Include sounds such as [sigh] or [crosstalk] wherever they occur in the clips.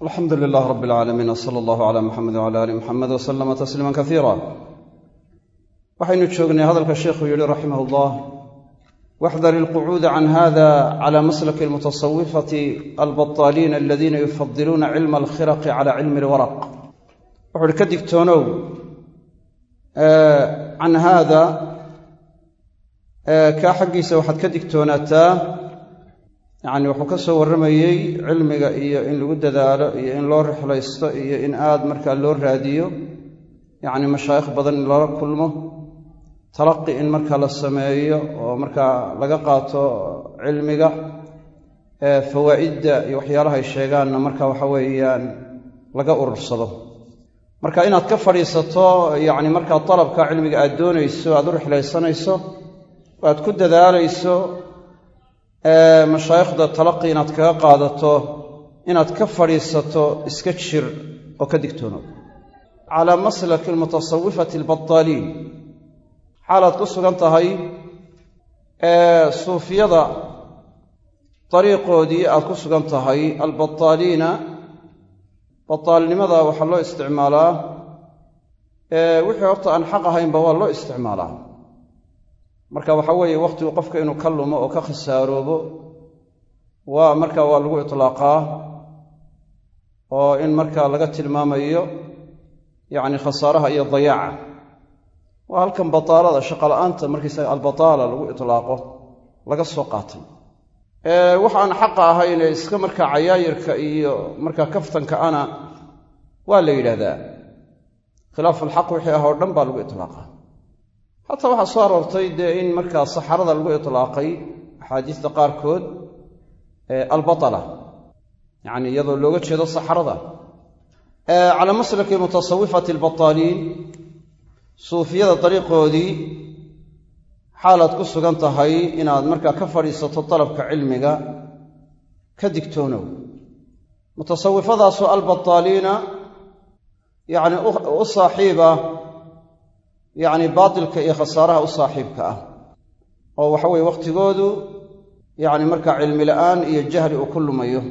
alxamdu lilah rab alcaalamiin wsala allahu cala muxamed wcala ali muxamed waslama tasliima kasiira waxaynu joognay hadalka sheikhu yihi raximah llah waxdar ilqucuuda can hada cala maslaki almutasawifati albaطaaliina aladiina yufadiluuna cilma alkhiraqi cala cilmi alwaraq. Wuxu uhi ka digtoonow can haada kaa xaggiisa waxaad ka digtoonaataa yacni wuxuu ka soo warramayey cilmiga iyo in lagu dadaalo iyo in loo rixlaysto iyo in aad markaa loo raadiyo. Yacni mashaayikh badan in lala kulmo talaqi in markaa la sameeyo oo markaa laga qaato cilmiga fawaa'idda iyo waxyaalahay sheegaanna marka waxa weeyaan laga urursado. Marka inaad ka fadhiisato yacni markaa dalabka cilmiga aad doonayso aad u rixlaysanayso aad ku dadaalayso mashaayikhda talaqi inaad kaga qaadato inaad ka fadhiisato iska jir oo ka digtoono. Calaa maslaki almutasawifati albattaaliin xaalaad ku sugan tahay suufiyada dariiqoodii aad ku sugan tahay albattaaliina bataalnimada waxaa loo isticmaalaa wixii horta aan xaq ahaynba waa loo isticmaalaa marka waxa weeye wakhtigu qofka inuu ka lumo oo ka khasaaroobo waa marka waa lagu itlaaqaa oo in marka laga tilmaamayo yacni khasaaraha iyo dayaaca. Waa halkan bataalada shaqola'aanta markaysaga albataala lagu itlaaqo laga soo qaatay. Waxa aan xaqa ahayn ee iska markaa cayaayirka iyo markaa kaftanka ana waa la yidhaahdaa. Khilaafu alxaq wixii ah oo dhan baa lagu itlaaqa xataa waxaa soo aroortay dee in markaa saxarada lagu itlaaqay axaadiista qaarkood albatala yacni iyadoo looga jeedo saxarada. Calaa maslaki mutasawifati albattaaliin suufiyada dariiqoodii xaalaad ku sugan tahay inaad markaa ka fadhiisato dalabka cilmiga ka digtoonow. Mutasawifadaasoo albattaaliina yacni u saaxiiba yacni baatilka iyo khasaaraha u saaxiibka ah oo waxa weye wakhtigoodu yacni markaa cilmi la'aan iyo jahli uu ku lumayo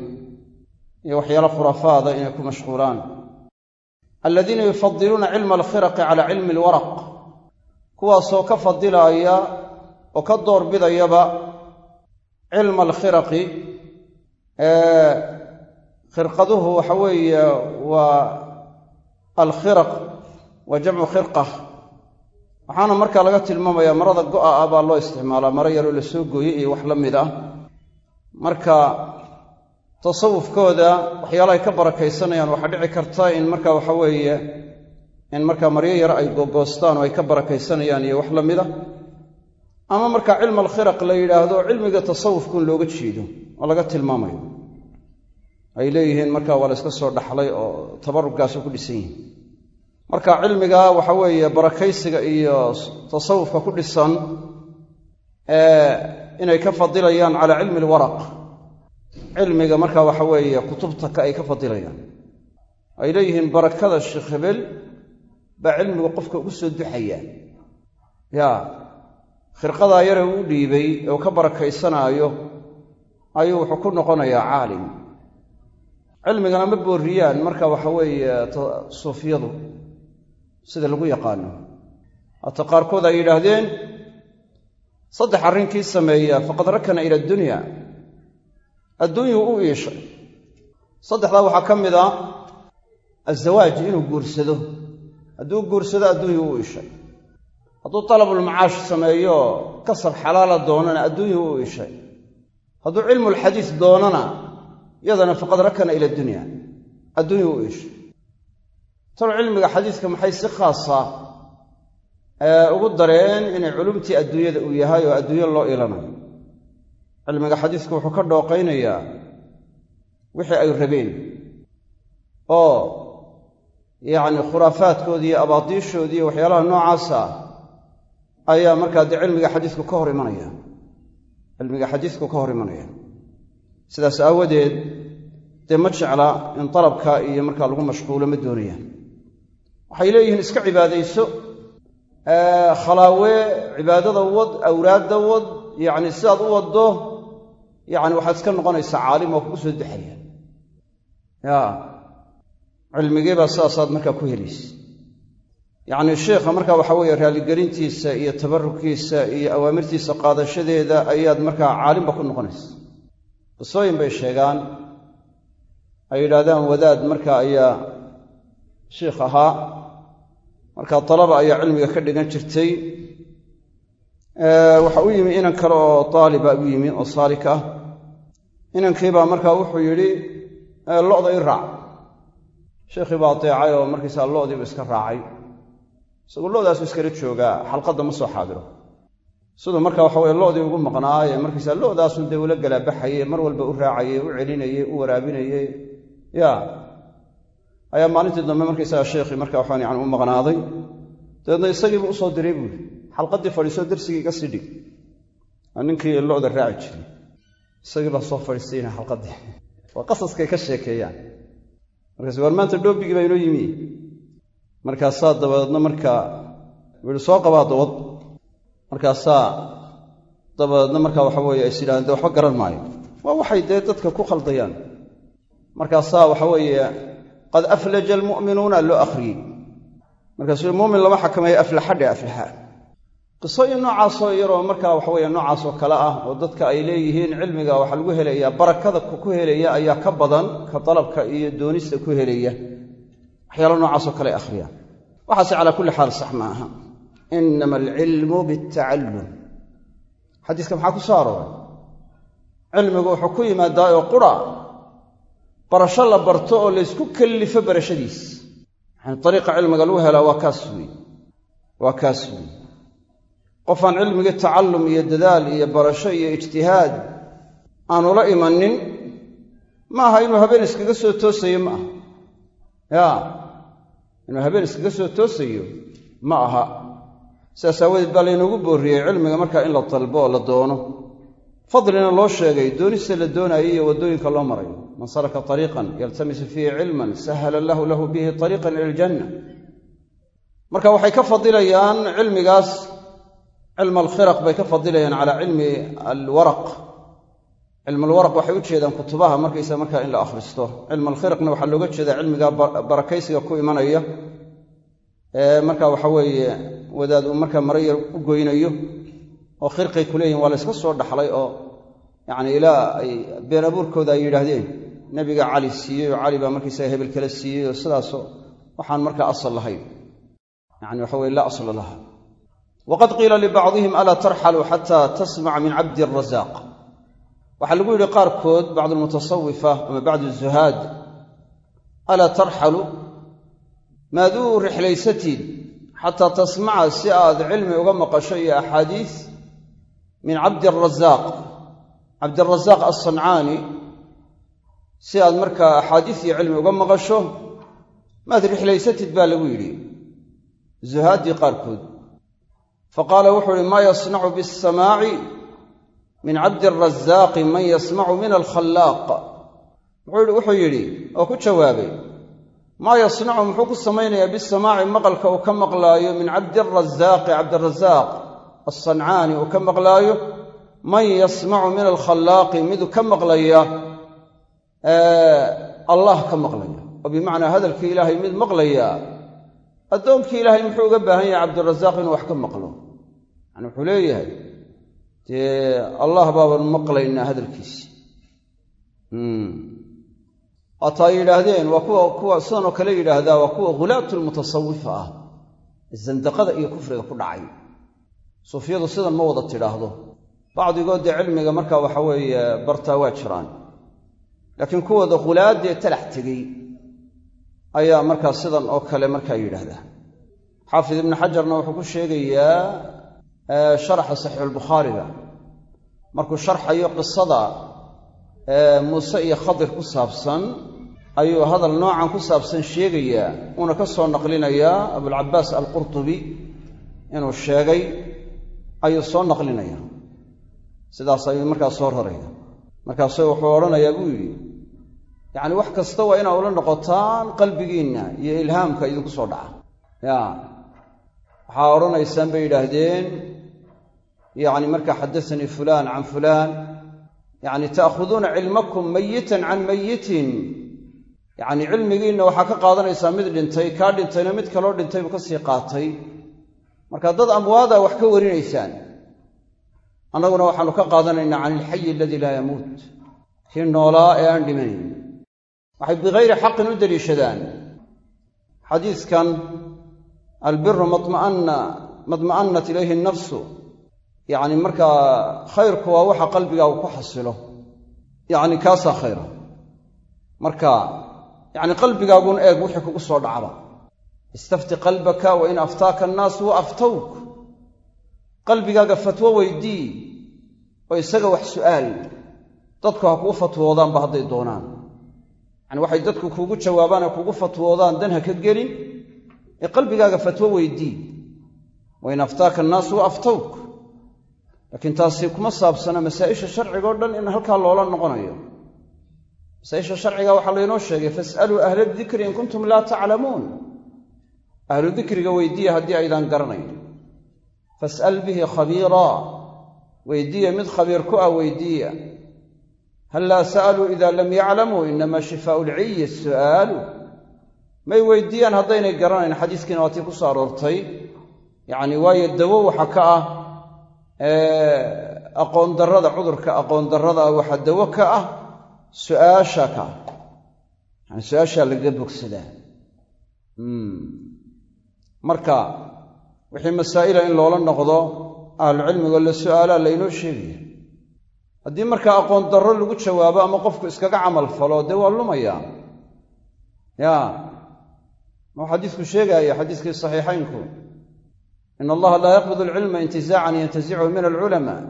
iyo waxyaalo khuraafaada inay ku mashquulaan. Aladiina yufadiluuna cilma alkhiraqi calaa cilmi alwaraq kuwaasoo ka fadilaaya oo ka doorbidayaba cilma alkhiraqi khirqaduhu waxa weeye waa alkhiraq waa jamcu khirqa waxaana markaa laga tilmaamayaa marada go'a ah baa loo isticmaalaa maro yaroo la soo gooyey iyo wax la mid ah. Marka tasawufkooda waxyaalahay ka barakaysanayaan waxaa dhici karta in marka waxa weeye in markaa maryo yar ay googoostaan oo ay ka barakaysanayaan iyo wax la mid a ama markaa cilm alkhiraq la yidhaahdo cilmiga tasawufkuun looga jeedo oo laga tilmaamayo. Ay leeyihiin marka waa la iska soo dhaxlay oo tabarugaasu ku dhisan yihiin marka cilmiga waxa weeye barakaysiga iyo tasawufka ku dhisan inay ka fadilayaan calaa cilmi alwaraq. Cilmiga marka waxa weeye kutubtaka ay ka fadilayaan. Ay leeyihiin barakada sheekh hebel baa cilmigu qofka ugu soo duxaya. Ya khirqadaa yare uu dhiibay oo ka barakaysanaayo ayuu wuxuu ku noqonayaa caalim. Cilmigana ma boorriyaan marka waxa weeye suufiyadu sida lagu yaqaano. Haata qaarkood ay yidhaahdeen saddex arrinkii sameeya faqad rakana ila addunya adduunyuu u iishay saddexdaa waxaa ka mid a azawaaj inuu guursado. Hadduu guursado adduunyuu u iishay hadduu talabulmacaash sameeyo kasab xalaala doonana adduunyuu u iishay hadduu cilmulxadiis doonana yadana faqad rakana ila dunya. Adduunyuu u iishay talo cilmiga xadiiska maxay si khaasa ugu dareen inay culumtii adduunyada uu yahay oo adduunyo loo ilanayo? Cilmiga xadiisku wuxuu ka dhooqaynayaa wixii ay rabeen oo yacni khuraafaadkoodii iyo abaadiishoodii iyo waxyaalaha noocaasa ayaa markaa dee cilmiga xadiisku ka hor imanaya. Cilmiga xadiisku ka hor imanaya. Sidaas aawadeed dee ma jecla in dalabka iyo markaa lagu mashquulo ma doonayaan waxay leeyihiin iska cibaadayso khalaawe cibaadada wad awraadda wad yacni sidaad u waddo yacni waxaad iska noqonaysaa caalim oo kugu soo dexaya ya cilmigiibaa sidaasaad markaa ku helaysa yacni sheikha markaa waxa weeye raaligelintiisa iyo tabarrukiisa iyo awaamirtiisa qaadashadeeda ayaad markaa caalimba ku noqonaysa. Qisooyin bay sheegaan ay yidhaahdaan wadaad marka ayaa shiikh ahaa markaa dalaba ayaa cilmiga ka dhigan jirtay. Waxa u yimi inan kale oo daaliba u yimi oo saalik ah. Inankiibaa markaa wuxuu yidhi lo'da i raac. Sheikhii baa adeecay oo markaysaa lo'diibu iska raacay. Isagoo lo'daasu iskala joogaa xalqadda ma soo xaadiro. Siduu marka waxa weye lo'dii ugu maqnaaye markaysaa lo'daasun dee ula galaabaxaye mar walba u raacayey u celinayey u waraabinayey ya ayaa maalintii dambe markaysaga sheikhii marka waxaan yani u maqnaaday. Dabeedna isagiibu u soo diray buuri xalqaddii fadhiisoo darsigii iga sii dhig. Ninkii lo'da raaci jiray. Isagii baa soo fadhiistayna xalqaddii. Waa qasaskay ka sheekeeyaan. Markaas waar maanta dhoobigii baa inoo yimi. Markaasaa dabadeedna markaa yihi soo qabaa dawad. Markaasaa dabadeedna markaa waxa weeye ays yidhahdeen de waxba garan maayo. Waa waxay dee dadka ku khaldayaan. Markaasaa waxa weeye qad aflaja almu'minuuna loo akhriyey markaasuu mumin lama xakameeyo aflaxadhe aflaxa qisooyin noocaasoo yaroo markaa waxa weeye noocaasoo kale ah oo dadka ay leeyihiin cilmiga waxaa lagu helayaa barakada ku helaya ayaa ka badan ka dalabka iyo doonista ku helaya waxyaala noocaasoo kale ay akhriyaan waxaase calaa kulli xaal sax ma aha inama alcilmu bialtacallum xadiiska maxaa ku soo arooray cilmigu wuxuu ku yimaadaa oo qura barasho la barto oo laysku kallifo barashadiis. Yani ariiqa cilmiga lagu helaa waa kaas wey waa kaas wey qofaan cilmigii tacallum iyo dadaal iyo barasho iyo ijtihaad aanu la imanin ma aha inuu habeen iskaga soo toosayo ma aha. Ya inuu habeen iskaga soo toosayo ma aha. Sidaas aawadeed baa laynoogu boorriyey cilmiga markaa in la dalbo oo la doono. Fadlina loo sheegay doonista la doonaayo iyo waddooyinka loo marayo man salaka ariiqan yaltamisu fiihi cilman sahala allahu lahu bihi ariiqan ila aljanna marka waxay ka fadilayaan cilmigaas cilm alkhiraq bay ka fadilayaan calaa cilmi alwaraq. Cilm alwaraq waxay u jeedaan kutubaha markaysa markaa in la akhristo. Cilm alkhiraqna waxaa looga jeedaa cilmiga barakaysiga ku imanaya. Marka waxa weeye wadaad uu markaa mara yar u goynayo oo khirqay ku leeyihiin waa la yska soo dhaxlay oo yacni ilaa ay been abuurkooda ay yidhaahdeen nebiga cali siiyey oo cali baa markaysaga hebel kale siiyey oo sidaasoo waxaan markaa asal lahayn. Yani waxa weye laa asla laha. Waqad qiila libacdihim alaa tarxaluu xataa tasmaca min cabdi arasaaq waxaa lagu yidhi qaarkood bacdu almutasawifa ama bacdu azuhaad alaa tarxalu maaduu rixlaysatid xataa tasmaca si aad cilmi uga maqasho iyo axaadiis min cabdi arasaaq cabdirasaaq alsancaani si aad markaa axaadiis iyo cilmi uga maqasho maad rixlaysatid baa lagu yidhi. Zuhaaddii qaarkood. Faqaala wuxuu uhi maa yasnacu bisamaaci min cabdi arasaaqi man yasmacu min alkhallaaq. Wuxuu yidhi oo ku jawaabay maa yasnacu muxuu ku samaynayaa bisamaaci maqalka uu ka maqlaayo min cabdirasaaqi cabdirasaaq alsancaani uu ka maqlaayo? Man yasmacu min alkhallaaqi miduu ka maqlaya allah ka maqlaya. Oo bimacnaa hadalkii ilaahay mid maqlaya addoonkii ilaahay muxuu uga baahan yahay cabdirasaaq inuu wax ka maqlo. Yani wuxuu leeyahay dee allah baaban maqlaynaa hadalkiisi. Waataa yidhaahdeen waa kuwa kuwa sidanoo kale yidhaahdaa waa kuwa hulaatu lmutasawifa ah zandaqada iyo kufriga ku dhacay. Suufiyadu sidan ma wada tidhaahdo. Bacdigood dee cilmiga markaa waxa weeye bartaa waa jiraan laakiin kuwooda khulaaddee talax tegey ayaa markaa sidan oo kale markaa yidhaahdaa. Xaafid ibnu xajarna wuxuu ku sheegayaa sharaxa saxiixulbukhaariga markuu sharxayo qisada muuse iyo khadir ku saabsan ayuu hadal noocan ku saabsan sheegayaa uuna ka soo naqlinayaa abulcabaas alqurtubi inuu sheegay ayuu soo naqlinaya. Sidaas ayuu markaa soo raraya. Markaasu wuxuu odhanayaa buu yidhi yacni wax kasta waa inaa ula noqotaan qalbigiinna iyo ilhaamka idinku soo dhaca. Ya. Waxaa odhanaysaan bay yidhaahdeen yacni markaa xadasanii fulaan can fulaan yacni ta'khuduuna cilmakum mayitan can mayitin yacnii cilmigiinna waxaa ka qaadanaysaa mid dhintay kaa dhintayna mid kaloo dhintay buu ka sii qaatay. Marka dad amwaada wax ka warinaysaan. Annaguna waxaanu ka qaadanaynaa can ilxayi aladii laa yamuut. Kii noolaa ee aan dhimanayn waxay bikayri xaqin u deliishadaan. Xadiiskan albiru madma'annat ilayhi nafsu. Yacni markaa khayrku waa waxa qalbigaagu ku xasilo. Yacni kaasaa khayra. Marka yacni qalbigaagun eeg wixii kugu soo dhacba istafti qalbaka wa in aftaaka annaasu wa aftawk. Qalbigaaga fatwo weydii oo isaga wax su'aal. Dadku ha kuu fatwoodaanba hadday doonaan yacni waxay dadku kuugu jawaabaan ee kugu fatwoodaan dan ha ka gelin ee qalbigaaga fatwo weydii. Wa in aftaaka annaasu wa aftawk laakiin taasi kuma saabsana masaa'isha sharciga o dhan in halkaa loola noqonayo. Masaa'isha sharciga waxaa laynoo sheegay fas'aluu ahla dikri in kuntum laa taclamuun ahlu dikriga weydiiya haddii aydaan garanayn. Fas'al bihi khabiiraa. Weydiiya mid khabiir ku ah weydiiya hallaa sa'aluu ida lam yaclamuu inamaa shifaau lciyi su'aalu may weydiiyaan haddaynay garanayn xadiiskiina waa tii ku soo aroortay yacni waayo dawo waxa ka ah aqoon darrada cudurka aqoon darrada waxaa dawo ka ah su'aasha ka ah yani su'aashaa lagaga bogsadaa marka wixii masaa'ila in loola noqdo ahlucilmigo la su'aalaa laynoo sheegaya haddii markaa aqoon darro lagu jawaabo ama qofku iskaga camal falo dee waa lumayaa ya. Muu xadiisku sheegaaya xadiiskii saxiixaynku? In allaha laa yaqbid alcilma intizaacan yantazichu min alculamaa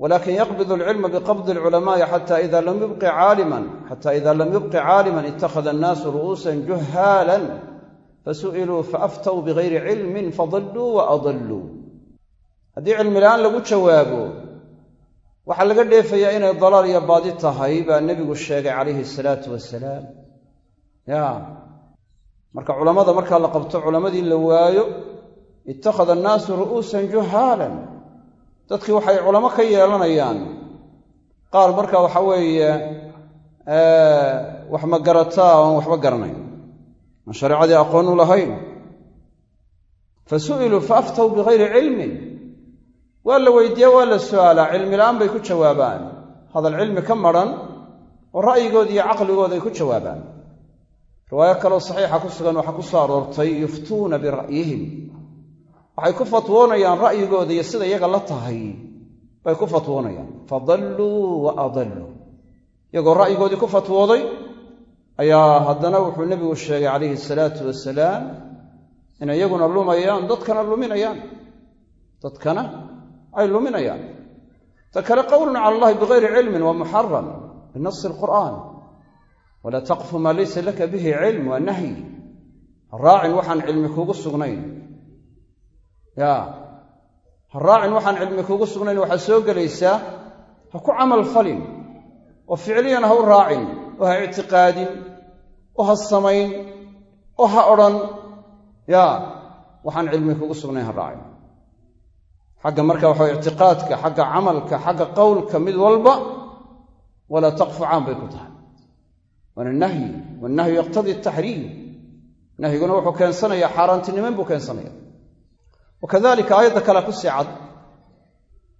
walakin yaqbid alcilma biqabdi alculamaai xata ida lam yubqi caaliman xata ida lam yubqi caaliman ittakhada annaasu ru'uusan juhaalan fasu'iluu faaftaw bigayri cilmin fadalluu wa adalluu. Haddii cilmi la'aan lagu jawaabo waxaa laga dheefayaa inay dalaal iyo baadi tahay baa nebigu sheegay calayhi asalaatu wasalaam ya. Marka culammada markaa la qabto culammadii la waayo ittakhada annaasu ru'uusan juhaalan. Dadkii waxay culamo ka yeelanayaan. Qaar marka waxa weeye wax ma garataa oon waxba garanayn. Aan shareecadii aqoon u lahayn. Fa su'iluu fa bigayri cilmin waa la weydiiya waa la su'aalaa cilmi la'aan bay ku jawaabaan. Hadal cilmi ka madran oo ra'yigooda iyo caqligooda ay ku jawaabaan. Riwaayo kaloo saxiixa ku sugan waxaa ku soo aroortay yuftuuna bira'yihim. Waxay ku fatwoonayaan ra'yigooda iyo sida iyaga la tahay. Bay ku fatwoonayaan. Fadalluu wa adalluu. Iyagoo ra'yigoodii ku fatwooday ayaa haddana wuxuu nebigu sheegay calayhi salaatu wasalaam inay iyaguna lumayaan dadkana luminayaan. Dadkana ay luminayaan. Ta kale qowlun cala allahi bigayri cilmin waa muxaram binasi alqur'aan walaa taqfu maa laysa laka bihi cilm waa nahyi. Ha raacin waxaan cilmi kuugu sugnayn. Ya ha raacin waxaan cilmi kuugu sugnayn waxaa soo gelaysaa ha ku camal falin. Oo ficliyan ha u raacin oo ha ictiqaadin oo ha samayn oo ha odhan. Ya waxaan cilmi kuugu sugnayn ha raacin xagga marka waxa ictiqaadka xagga camalka xagga qowlka mid walba walaa taqfu caan bay ku tahay waana nahyi wannahyu yaqtadii ataxriim nahyiguna wuxuu keensanayaa xaaraantinimayn buu keensanaya wakadalika aayadda kale ku sii cad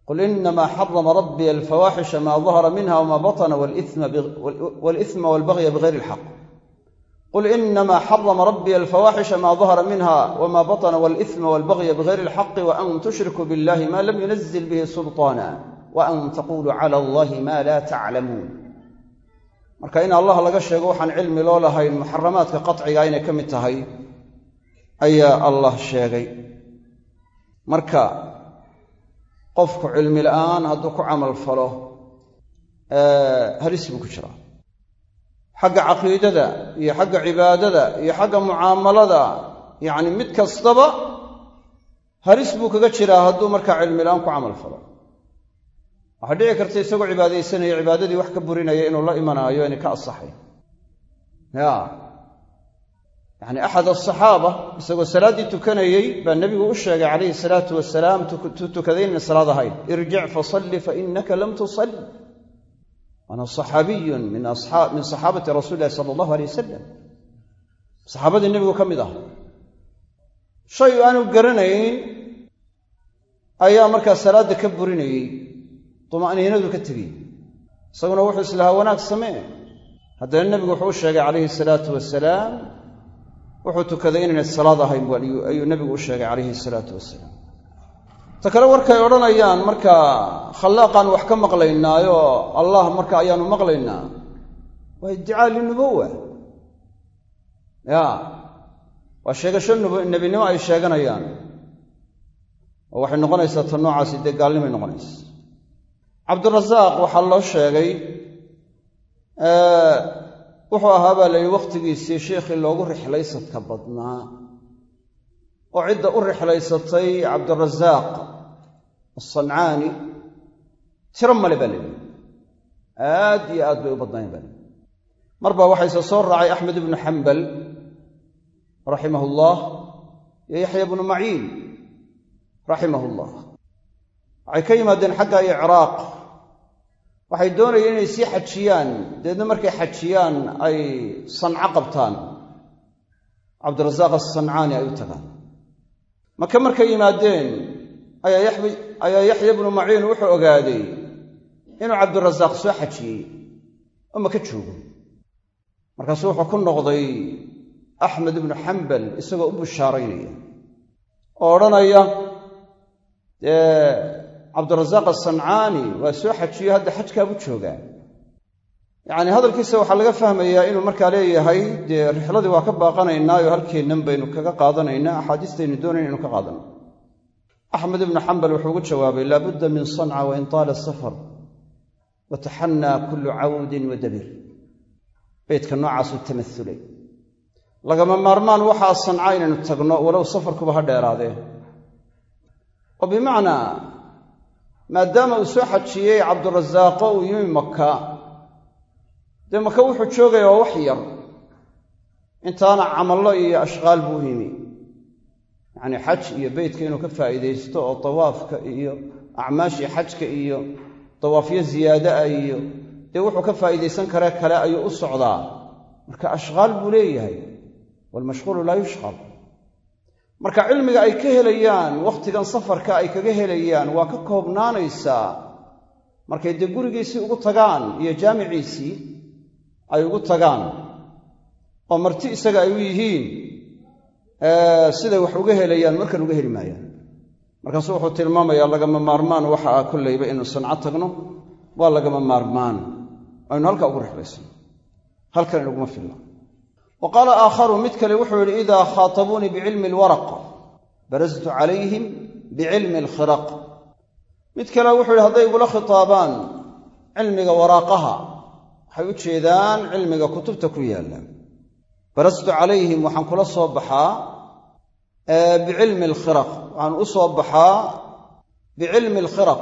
qul inamaa xarama rabbiya alfawaaxisha maa dahara minha wma batna walisma walbagya bigayri ilxaq qul inamaa xarama rabbiya alfawaaxisha maa dahara minha wma batna walisma walbagya bigayri ilxaqi waan tushrikuu billahi ma lam yunazil bihi sulطaana waan taquluu cala allahi ma laa taclamuun marka in allah laga sheego waxaan cilmi loo lahayn muxaramaadka qaciga inay ka mid tahay ayaa allah sheegay. Marka qofku cilmi la'aan hadduu ku camal falo halis buu ku jiraa xagga caqiidada iyo xagga cibaadada iyo xagga mucaamalada yacni mid kastaba halis buu kaga jiraa hadduu markaa cilmi la'aan ku camal falo. Waxaa dhici karta isagoo cibaadaysanaya cibaadadii wax ka burinaya inuu la imanaayo inay ka asaxay. Ya yacni axad asaxaaba isagoo salaaddii tukanayey baa nebigu u sheegay calayhi salaatu wasalaam tuu tukaday inayna salaad ahayn irjic fasalli fa innaka lam tusalli waana saxaabiyun min saxaabati rasuuli illahi sala allahu alay wasalam saxaabadii nebigu ka mid ah shay aanu garanayn ayaa markaa salaadda ka burinayey tuma'niinadu ka tegey isaguna wuxuu islahaa wanaag samee haddana nebigu wuxuu u sheegay calayhi salaatu wasalaam wuxuu tukaday inaynay salaad ahayn ayuu nebigu u sheegay calayhi salaatu wasalaam ta kale warkay odhanayaan marka khallaaqaan wax ka maqlaynaayo allah marka ayaanu maqlaynaa. Waa iddicaa linubuwa ya waa sheegasho nebinimo ay sheeganayaan. Oo waxay noqonaysaa ta noocaasi dee gaalnimay noqonaysa. Cabdirasaaq waxaa loo sheegay wuxuu ahaa baa layidhi wakhtigiisii sheikhii loogu rixlaysadka badnaa. Oo cidda u rixlaysatay cabdirasaaq asancaani tiro male baa layidhi aad iyo aad bay u badnayn baa layidhi mar baa waxayse soo raacay axmed ibnu xambal raximah ullah iyo yaxya bnu maciin raximah ullah waxay ka yimaadeen xagga iyo ciraaq waxay doonayeen inay sii xajiyaan dabeedna markay xajiyaan ay sanco qabtaan cabdirasaaq asancaani ay u tagaan maka markay yimaadeen ayaa yaxya bnu maciin wuxuu ogaaday inuu cabdirasaaq soo xajiyey oo maka joogo. Markaasuu wuxuu ku noqday axmed ibnu xambal isagoo u bushaaraynaya oo odhanaya dee cabdirasaaq asancaani waa soo xajiyo hadda xajkaabu joogaa. Yacni hadalkiisa waxaa laga fahmayaa inuu markaa leeyahay dee rixladii waa ka baaqanaynaayo halkeennan baynu kaga qaadanaynaa axaadiistaynu doonayn inaynu ka qaadano axmed ibnu xambal wuxuu ugu jawaabay laabudda min sanca wain taala safar wataxannaa kullu cawdin wa dabir. Beydka noocaasuu tamaulay lagama maarmaan waxaa sanca inaynu tagno walow safarkuba ha dheeraadee oo bimacnaa maadaama uu soo xajiyey cabdirasaaqo uu yimi maka dee maka wuxuu joogaya waa wax yar. Intaana camallo iyo ashqaal buu yimi yacnii xaj iyo beytka inuu ka faa'iidaysto oo dawaafka iyo acmaashii xajka iyo dawaafyo ziyaada ah iyo dee wuxuu ka faa'iidaysan karee kale ayuu u socdaa. Marka ashqaal buu leeyahay waalmashquulu laa yushqal. Marka cilmiga ay ka helayaan wakhtigan safarka ay kaga helayaan waa ka koobnaanaysaa. Markay dee gurigiisii ugu tagaan iyo jaamiciisii ay ugu tagaan oo marti isaga ay u yihiin siday wax uga helayaan markan uga heli maayaan. Markaasuu wuxuu tilmaamayaa lagama maarmaan waxa ah kollayba inuu sanco tagno waa lagama maarmaan. Aynu halkaa ugu rixlaysan halkan inaguma filna. Wa aakharu mid kale wuxuu yidhi idaa khaatabuunii bicilmi alwaraq barastu calayhim bicilmi alkhiraq. Mid kale wuxuu yidhi hadday igula khitaabaan cilmiga waraaqaha waxay u jeedaan cilmiga kutubta ku yaalla barastu calayhim waxaan kula soo baxaa bicilmi alkhiraq. Waxaan u soo baxaa bicilmi alkhiraq.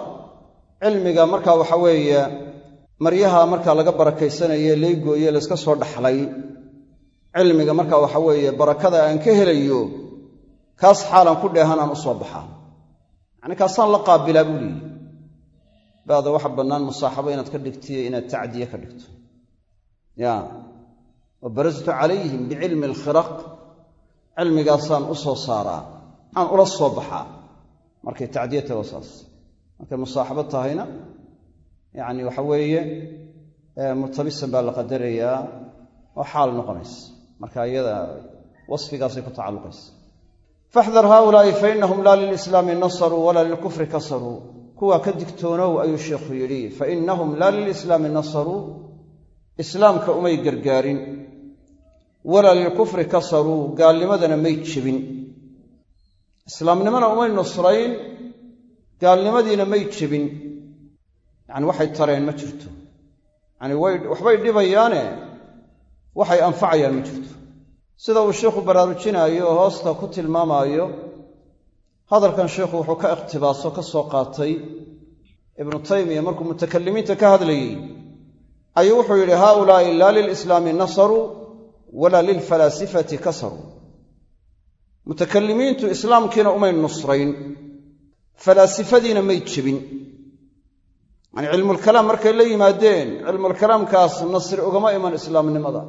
Cilmiga marka waxa weeye maryaha marka laga barakaysanaye leygooye layska soo dhaxlay. Cilmiga marka waxa weeye barakada aan ka helayo kaas xaalan ku dheehan aan u soo baxaa. Yacni kaasaan la qaabilaa buu leeyihi ba'da waxa bannaan musaaxabo inaad ka dhigtiyo inaad tacdiye ka dhigto. Ya wa barastu calayhim bicilmi alkhiraq cilmigaasaan u soo saaraa aan ula soo baxaa markay tacdiye tago saas markay musaaxabo tahayna yacni waxa weeye murtabisan baa la qadarayaa oo xaal noqonaysa marka iyada wasfigaasay ku tacalluqaysa faxdar haaulaa'i fa innahum laa lilislaami nasaruu walaa lilkufri kasaruu kuwaa ka digtoonow ayuu sheikhu yidhi fa innahum laa lilislaami nasaruu islaamka umay gargaarin walaa lilkufri kasaruu gaalnimadana may jebin. Islaamnimona umay nusrayn gaalnimadiina may jebin. Yacni waxay tareen ma jirto. Yacni way waxbay dhibayaane waxay anfacayaan ma jirto. Sida uu sheikhu baraarujinaayo oo hoosta ku tilmaamaayo hadalkan sheikhu wuxuu ka iqhtibaaso ka soo qaatay. Ibnu taymiya markuu mutakalimiinta ka hadlayey ayuu wuxuu yidhi haaulaa'i laa lilislaami nasaruu walaa lilfalaasifati kasaruu mutakalimiintu islaamkiina umay nusrayn falaasifadiina may jebin. Yani cilmulkalaam markay la yimaadeen cilmulkalaamkaas nasri ugama iman islaamnimada.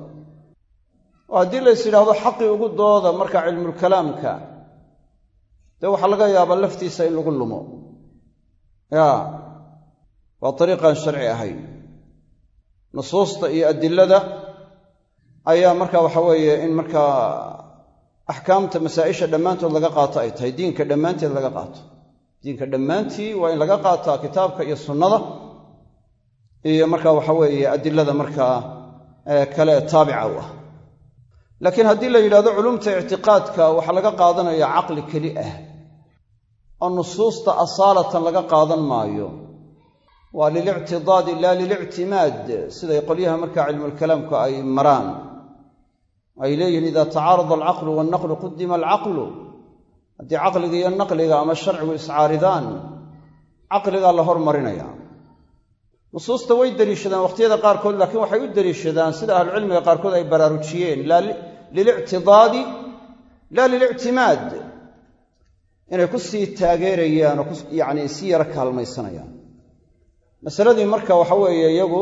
Oo haddii lays yidhaahdo xaqii ugu dooda marka cilmulkalaamka dee waxaa laga yaabaa laftiisa in lagu lumo. Ya waa dariiqaan sharci ahayn. Nusuusta iyo adilada ayaa marka waxa weeye in markaa axkaamta masaa'isha dhammaantood laga qaato ay tahay diinka dhammaanteed laga qaato. Diinka dhammaantii waa in laga qaataa kitaabka iyo sunnada iyo marka waxa weeye adilada markaa kale taabica u ah. Laakiin haddii la yidhahdo culumta ictiqaadka waxaa laga qaadanaya caqli keli ah oo nusuusta asaalatan laga qaadan maayo. Waa lilictidaadi laa lilictimaad siday qolyaha markaa cilmulkalaamku ay maraan ay leeyihiin ida tacaarada alcaqlu wannaqlu qudima alcaqlu. Haddii caqliga iyo naqliga ama sharcigu iscaaridaan caqligaa la hormarinaya nusuusta way deliishadaan wakhtiyada qaarkood laakiin waxay u deliishadaan sida ahlucilmiga qaarkood ay baraarujiyeen lilictidaadi laa lilictimaad. Inay ku sii taageerayaan oo yani sii yaro kaalmaysanayaan. Masaladii marka waxa weeye iyagu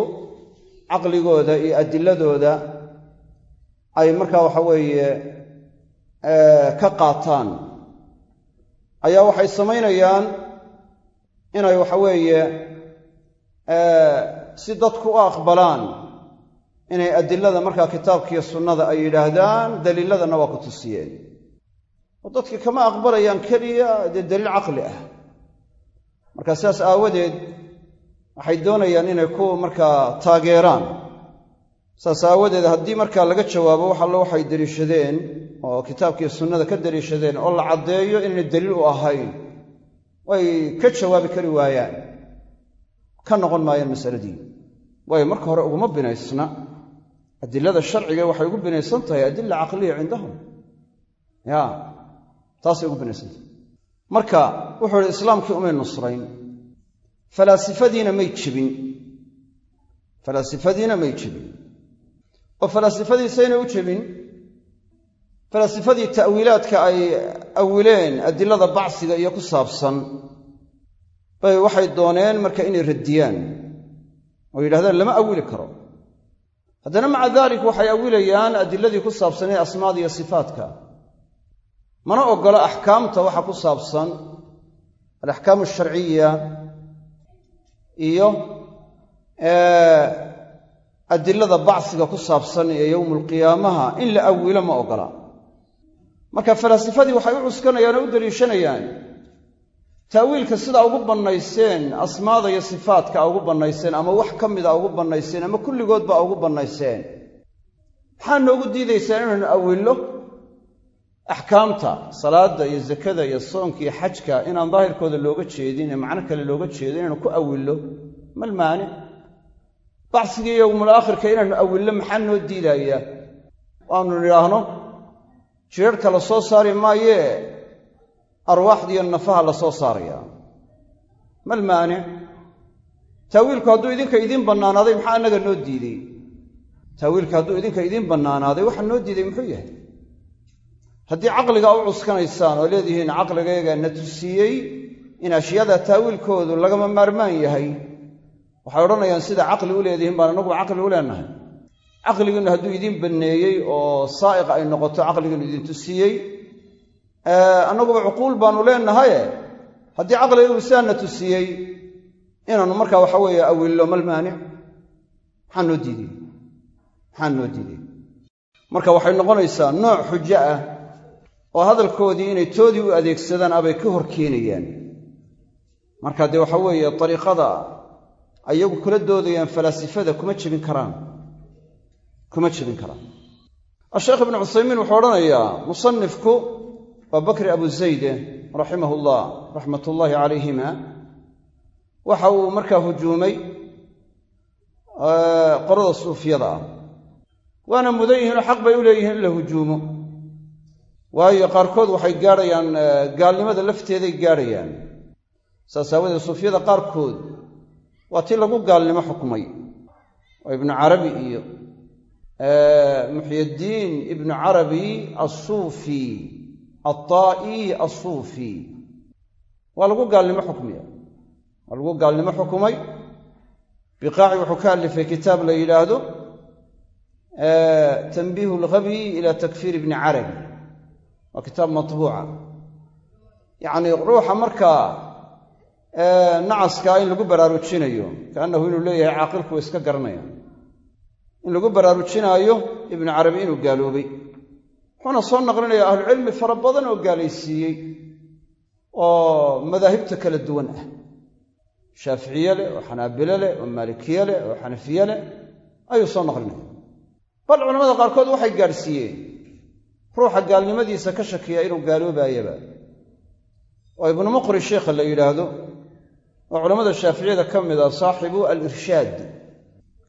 caqligooda iyo adiladooda ay marka waxa weeye ka qaataan. Ayaa waxay samaynayaan inay waxa weeye si dadku u aqbalaan inay adilada markaa kitaabkiiyo sunnada ay yidhaahdaan daliiladana waa ku tusiyeen. Oo dadki kama aqbalayaan keliya dee daliil caqli ah. Marka sidaas aawadeed waxay doonayaan inay ku markaa taageeraan saas aawadeed haddii markaa laga jawaabo wax allo waxay deliishadeen oo kitaabkiiyo sunnada ka deliishadeen oo la caddeeyo inaynay daliil u ahayn way ka jawaabi kari waayaan. Ka noqon maayaan masaladii. Waayo marka hore uguma binaysna. Adilada sharciga waxay ugu binaysan tahay adila caqliya cindahum. Ya taasay ugu binaysan tahay. Marka wuxuu ihi islaamkii umay nusrayn. Falaasifadiina may jebin. Falaasifadiina may jebin oo falaasifadiisaynay u jebin falaasifadii ta'wiilaadka ay awileen adilada bacsiga iyo ku saabsan bay waxay dooneen marka inay radiyaan oo yidhahdaan lama awili karo. Haddana maca dalik waxay awilayaan adiladii ku saabsan ee asmaada iyo sifaatka mana oggolo axkaamta waxa ku saabsan alaxkaamu alsharciya iyo adilada bacsiga ku saabsan ee yowmulqiyaamaha in la awilo ma oggola marka falaasifadii waxay u cuskanayaan oo u daliishanayaan. Taawiilka sidaa ugu bannayseen asmaada iyo sifaatka a ugu bannayseen ama wax ka mida ugu bannayseen ama kulligoodba a ugu bannayseen. Maxaa noogu diidaysaan inaynu awillo axkaamta salaadda iyo zakada iyo soonka iyo xajka inaan daahirkooda looga jeedin ee macno kale looga jeedo inaynu ku awillo mal maanic bacsigii yowmul aakhirka inaynu awillo maxaa noo diidayaa waanu nidhaahno jidharhka la soo saari maayee arwaaxdiiyo nafaha la soo saaraya. Mal maanic taawiilku hadduu idinka idiin bannaanaaday maxaa annaga noo diidey taawiilku hadduu idinka idiin bannaanaaday waxa noo diiday muxuu yahay? Haddii caqliga u cuskanaysaan oo leedihiin caqligayga na tusiyey in ashyaada taawiilkoodu lagama maarmaan yahay waxay odhanayaan sida caqli u leedihiin baan annagu caqli u leenahay. Caqligiinnu hadduu idiin banneeyey oo saa'iq ay noqoto caqligiinnu idin tusiyey annaguba cuquul baanu leenahaye. Haddii caqligaygu sidaana tusiyey inaannu markaa waxa weeye awillo mal maanic. Maxaa noo diidey? Maxaa noo diidey? Marka waxay noqonaysaa nooc xujo ah oo hadalkoodii inay toodii u adeegsadaan abay ka hor keenayaan. Marka dee waxa weeye dariiqada ayagu kula doodayaan falaasifada kuma jebin karaan. Kuma jebin karaan. Asheekh ibnu cuthaymiin wuxuu odhanayaa musanifku waa bakri abu zayde raximah ullah raxmat ullaahi calayhima waxa uu markaa hujuumay qolada suufiyada ah. Waana mudan yihiinoo xaq bay u leeyihiin in la hujuumo. Waayo qaarkood waxay gaadhayaan gaalnimada lafteeday gaadhayaan. Saas aawadeed suufiyada qaarkood waa tii lagu gaalnimo xukmay oo ibnu carabi iyo muxyiddiin ibnu carabi assuufi altaa'i assuufi. Waa lagu gaalnimo xukmiya waa lagu gaalnimo xukumay. Biqaaci wuxuu ka alifay kitaab la yidhaahdo tanbiihu alghabyi ila takfiir ibni carabi. Waa kitaab matbuuca. Yacnii ruuxa markaa nacaskaa in lagu baraarujinayo kaannahu inuu leeyahay caaqilku iska garanaya in lagu baraarujinaayo ibnu carabi inuu gaaloobay. Wuxuuna soo naqlinaya ahlucilmi fara badan oo gaalaysiiyey oo madaahibta kala duwan ah. Shaaficiye leh oo xanaabilo leh oo maalikiye leh oo xanafiye leh ayuu soo naqlinaya. Bal culamada qaarkood waxay gaadhsiiyeen ruuxa gaalnimadiisa ka shakiya inuu gaaloobaayaba. Oo ibnu muqri sheikha la yidhaahdo oo culammada shaaficiyada ka mid a saaxibu alirshaad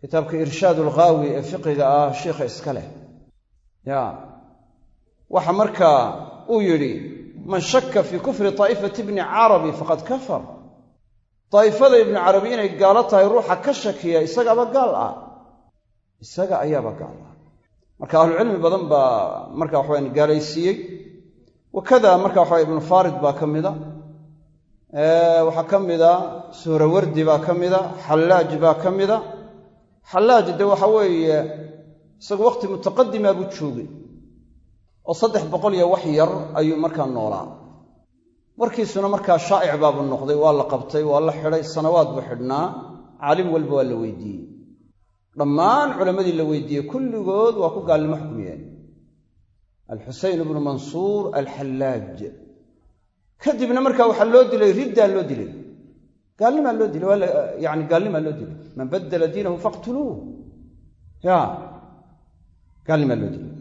kitaabka irshaad alghaawi ee fiqiga ah sheikha iska leh. Ya. Waxa markaa uu yidhi man shakka fii kufri taa'ifati ibni carabi faqad kafar. Daa'ifada ibni carabi inay gaalo tahay ruuxa ka shakiya isagaaba gaal ah. Isaga ayaaba gaal ah. Marka ahlucilmi badan baa marka waxawan gaalaysiiyey. Wakada marka waxawa ibnu baa ka mida waxaa ka mida suhrawardi baa ka mida xallaaj baa ka mida. Xallaaj de waxa weeye isagu waqti mutaqadima buu joogay. Oo saddex boqol iyo wax yar ayuu markaa noolaa. Warkiisuna markaa shaa'ic baabuu noqday waa la qabtay waa la xidhay sanawaad buu xidhnaa caalim walba waa la weydiiyey. Dhammaan culammadii la weydiiyey kulligood waa ku gaalnimo xukmiyeen alxuseyn ibnu mansuur alxallaaj kadibna markaa waxaa loo dilay riddaa loo dilay. Gaalnimaa loo dilay yani gaalnimaa loo dilay. Man baddala diinahu faqtuluuh ya. Gaalnimaa loo dilay.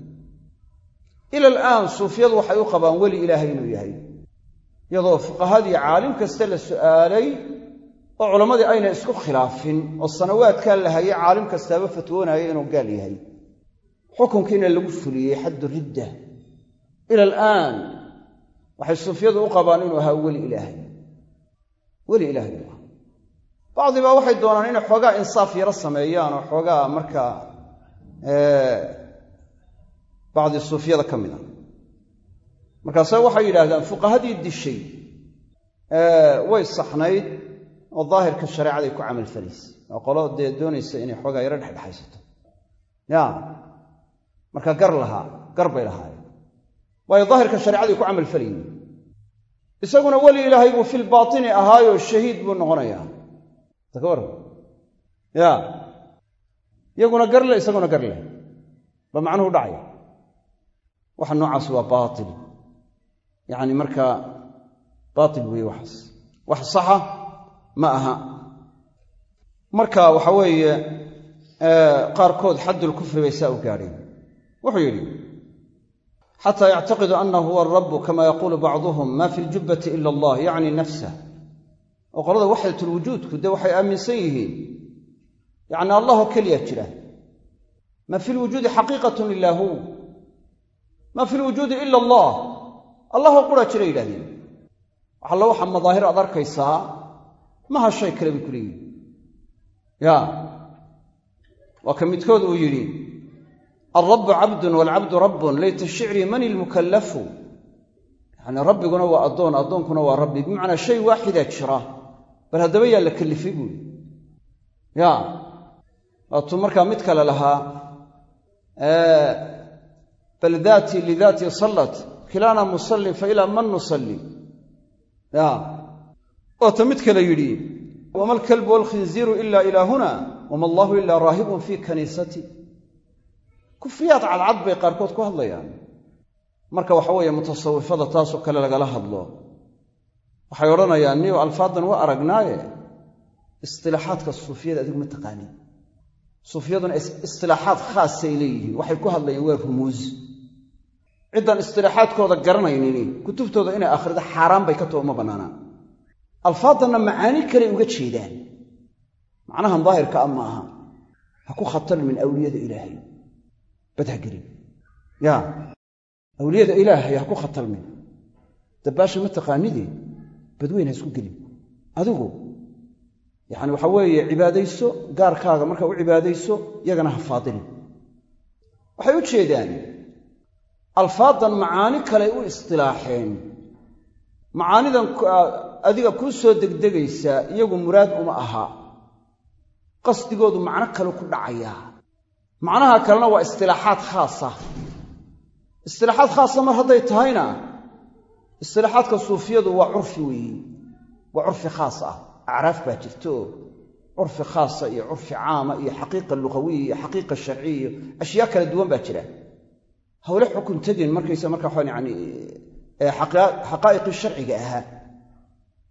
Ila alaan suufiyadu waxay u qabaan weli ilaahay inuu yahay. Iyadoo fuqahadii caalim kasta la su'aalay oo culammadii ayna isku khilaafin oo sanawaadkaa la hayay caalim kastaaba fatwoonaya inuu gaal yahay. Xukunkiina lagu fuliyey xaddu ridda. Ila alaan waxay suufiyadu u qabaan inuu ahaa weli ilaahay. Weli ilaahay u ahaa. Bacdibaa waxay doonaan inay xoogaa insaaf yaro sameeyaan oo xoogaa markaa bacdi suufiyada ka mid a markaase waxay yidhaahdaan fuqahadii dishay way saxnayd oo daahirka shareecaday ku camal falaysay waa qolo dee doonaysa inay xoogaa yaro dhexdhexaysato. Ya marka gar lahaa gar bay lahaayeen waayo daahirka shareecaday ku camal falayiin isaguna weli ilaahay buu fil baatini ahaayoo shahiid buu noqonayaa. Ta ka warran ya. Iyaguna gar le isaguna gar leh. Ba macnuhu dhacaya waxa noocaas waa baatil. Yacni markaa baatil weeye waxaas. Wax saxa ma aha. Marka waxa weeye qaarkood xaddulkufri bay saa u gaadheen. Wuxuu yidhi xataa yactaqidu anahu huwa arabu kama yaquulu bacduhum ma fi ljubbati ila allah yacni nafsah oo qolada waxdatulwujuudku dee waxay aaminsan yihiin yacni allahoo keliya jira ma fi lwujuudi xaqiiqatun ila hu ma fi lwujuudi ila allah allahoo qura jira yidhahdeen waxallo waxa madaahir aad arkaysaa maha shay kale bay ku leeyihiin ya waa ka midkood uu yidhi alrabu cabdun waalcabdu rabbun layta shicrii man ilmukallafu yacni rabbiguna waa addoon addoonkuna waa rabbi bimacnaa shay waaxidaa jira bal haddaba yaa la kellifay buuri ya waatuu markaa mid kale lahaa bal daatii lidaatii sallat kilaana musallin fa ilaa man nusalli ya waata mid kale yidhi wama alkalbu waalkhinziiru ila ilaahuna wama allahu ilaa raahibun fii kaniisati kufriyaad cadcad bay qaarkood ku hadlayaan. Marka waxa weeye mutasawifada taasoo kale lagala hadlo. Waxay odhanayaan niyo alfaadan waa aragnaaye? Istilaaxaadka suufiyada adigu ma taqaanin suufiyaduna istilaaxaad khaasay leeyihiin. Waxay ku hadlayaan waa rumuus ciddaan istilaaxaadkooda garanaynini kutubtooda inay akhrida xaaraan bay ka too bannaanaan alfaadanna macaani kaley uga jeedaan. Macnahan daahirka a ma aha. Ha ku khatalmin awliyada ilaahay bad ha gelin ya awliyada ilaahay ha ku khatalmin dabbaasha ma taqaanidee badweyn ha isku gelin adigu yacani waxa weeye cibaadayso gaarkaaga markaa u cibaadayso yagana ha faadilin waxay u jeedaan alfaadan macaani kaley u istilaaxeen macaanidan adiga kuu soo degdegaysaa iyagu muraad uma aha qasdigoodu macno kale ku dhacayaa macnaha kalena waa istilaaxaad khaasa. Istilaaxaad khaasa mar hadday tahayna istilaaxaadka suufiyadu waa curfi weeyi. Waa curfi khaas ah. Acraaf baa jirto. Curfi khaasa iyo curfi caama iyo xaqiiqa luqawiya iyo xaqiiqa sharciya iyo ashyaa kala duwan baa jira. Hawle xukun tegin markaysa marka waxaan yani xaqaa'iqii sharciga ahaa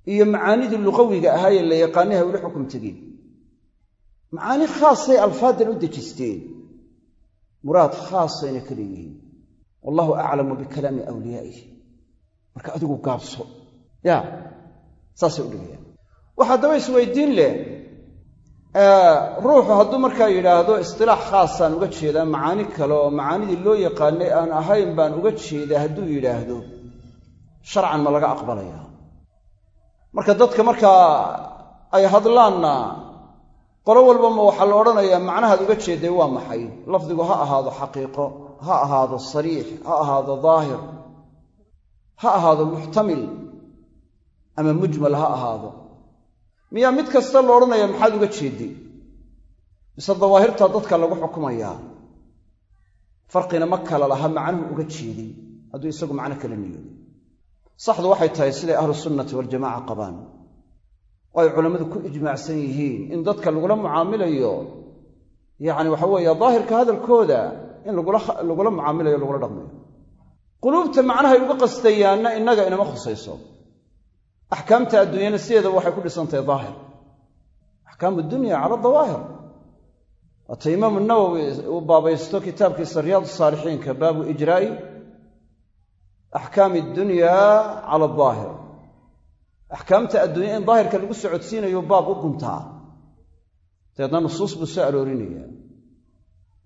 iyo macaanidii luqawiga ahaayee la yaqaanay hawle xukum tegin macaani khaasay alfaadan u dejisteen muraad khaasayna ka leeyihiin. Wallahu aclamu bikalaami awliyaa'ihi marka adigu gaabso. Ya saasay u dhigayaan. Waxaa daba isweydiin leh ruuxu hadduu markaa yidhaahdo istilaax khaasaan uga jeedaa macaani kale oo macaanidii loo yaqaanay aan ahayn baan uga jeedaa hadduu yidhaahdo sharcan ma laga aqbalayaa. Marka dadka markaa ay hadlaanna qolo walba ma waxaa la odhanayaa macnahaad uga jeeday waa maxay? Lafdigu ha ahaado xaqiiqo ha ahaado sariix ha ahaado daahir ha ahaado muxtamil ama mujmal ha ahaado. Miyaa mid kasta la odhanaya maxaad uga jeeday? Mise dawaahirtaa dadka lagu xukumayaa farqina ma kala laha macnuhu uga jeeday. Hadduu isagu macno kala niyooday. Saxdu waxay tahay siday ahlu sunnati waljamaca qabaan oo ay culammadu ku ijmaacsan yihiin in dadka lagula mucaamilayo yacni waxa weeye daahirka hadalkooda in lagula mucaamilayo lagula dhaqmayo quluubta macnahay uga qastayaanna innaga inama khusayso. Axkaamta adduunyana sideedaba waxay ku dhisantahay daahir. Axkaamu dunya cala dawaahir. Waata imaamu nawowi uu baabaysto kitaabkiisa riyaad saalixiinka baabu ijraa'i axkaami dunya cala daahir axkaamta adduunya in daahirka lagu socodsiinayo baab u guntaa dabeedna nusuus buu soo aroorinaya.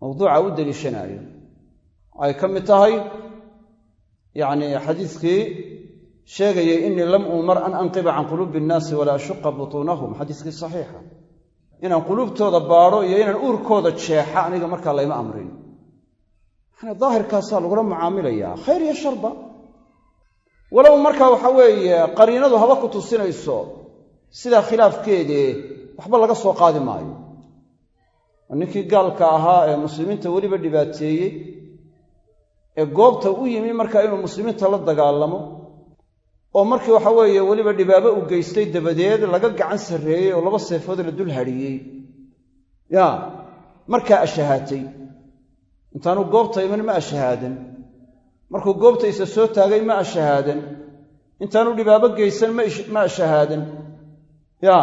Mawduuca u deliishanaayo. Ay ka mid tahay yacni xadiiskii sheegayay inii lam uumar an anqiba can quluubi innaasi walaa ashuqa butuunahum. Xadiiskii saxiixa. Inaan quluubtooda baadho iyo inaan uurkooda jeexa aniga markaa layma amrin. Yani daahirkaasaa lagula mucaamilayaa khayr iyo sharba walow markaa waxa weeye qariinadu haba ku tusinayso sidaa khilaafkeedee waxba laga soo qaadi maayo. Ninkii gaalka ahaa ee muslimiinta weliba dhibaateeyey ee goobta u yimi markaa inuu muslimiinta la dagaalamo oo markii waxa weeye weliba dhibaabo u geystay dabadeed laga gacan sarreeyey oo laba seefood la dul hadhiyey ya markaa ashahaatay. Intaanu goobta iman ma ashahaadan markuu goobtaysa soo taagay ma ashahaadan. Intaanu dhibaabo geysan ma ashahaadan. Ya.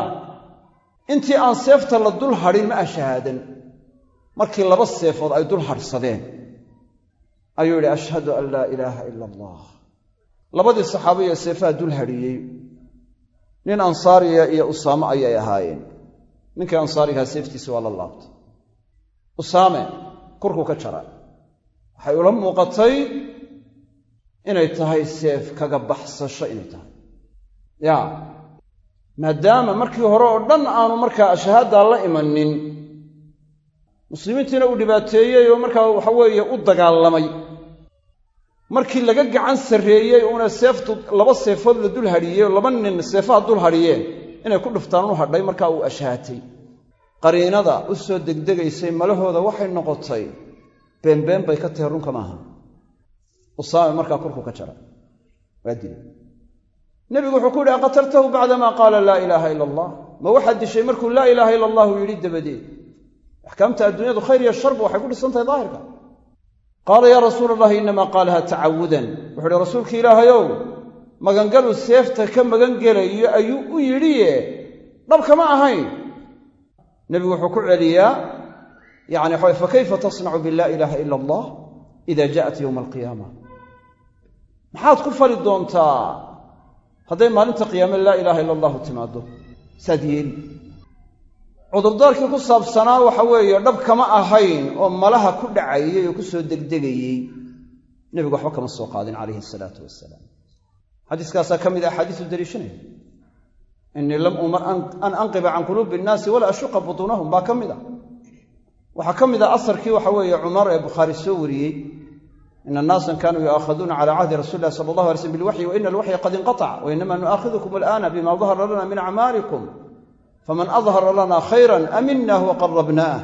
Intii aan seefta la dul hadhin ma ashahaadan. Markii laba seefood ay dul hadhsadeen ayuu yidhi ashhadu an laa ilaaha ila allah. Labadii saxaabiya seefaha dul hadhiyey. Nin ansaariya iyo usaame ayay ahaayeen. Ninkii ansaarigaha seeftiisi waa la laabtay. Usaame kurkuu ka jara waxay ula muuqatay inay tahay seef kaga baxsasho inay tahay. Ya maadaama markii hore oo dhan aanu markaa shahaaddaa la imanin muslimiintiina uu dhibaateeyey oo markaa waxa weeye u dagaalamay. Markii laga gacan sarreeyey uuna seeftu laba seefood la dul hadhiyey oo laba nin seefaha dul hadhiyeen inay ku dhuftaan u hadhay markaa uu ashhaatay qariinada u soo degdegaysay malahooda waxay noqotay beenbeen bay ka tahay runka maaha usaame markaa kurku ka jara. Waa dilay nebigu wuxuu ku yidhi aqataltahu bacdamaa qaala laa ilaaha ila allah ma waxaad dishay markuu laa ilaaha ila allahu yidhi dabadeed. Axkaamta adduunyadu khayr iyo sharba waxay ku dhisan tahay daahirka. Qaala yaa rasuula allahi innamaa qaalaha tacawudan. Wuxuu uhi rasuulka ilaahayow magangaluu seefta ka magangelayo ayuu u yidhiye. Dhabkama ahayn. Nebigu wuxuu ku celiyaa yani waxa fakayfa tasnacu bilaa ilaaha ila allah ida jaءat yowma alqiyaama maxaad ku fali doontaa? Hadday maalinta qiyaame laa ilaaha ila allahu timaaddo. Saad yeeli. Cudurdaarkii ku saabsanaa waxa weeye dhab kama ahayn oo malaha ku dhacayey oo ku soo degdegayey nebigu waxba kama soo qaadin calayhi asalaatu wasalaam xadiiskaasaa ka mid a axaadiisu daliishanaya inii lam umar an anqiba can quluubi innaasi walaa ashuqa butuunahum baa ka mid a waxaa ka mid a asarkii waxa weeye cumar ee bukhaari soo wariyey ina annaasan kaanuu yu'aakhaduuna cala cahdi rasuli illahi sala allahu alay slm bilwaxyi wa ina alwaxya qad inqatac wa inama nu'aakhidukum al'aana bima dahara lana min acmaalikum faman adhara lana khayran aminah waqarabnaah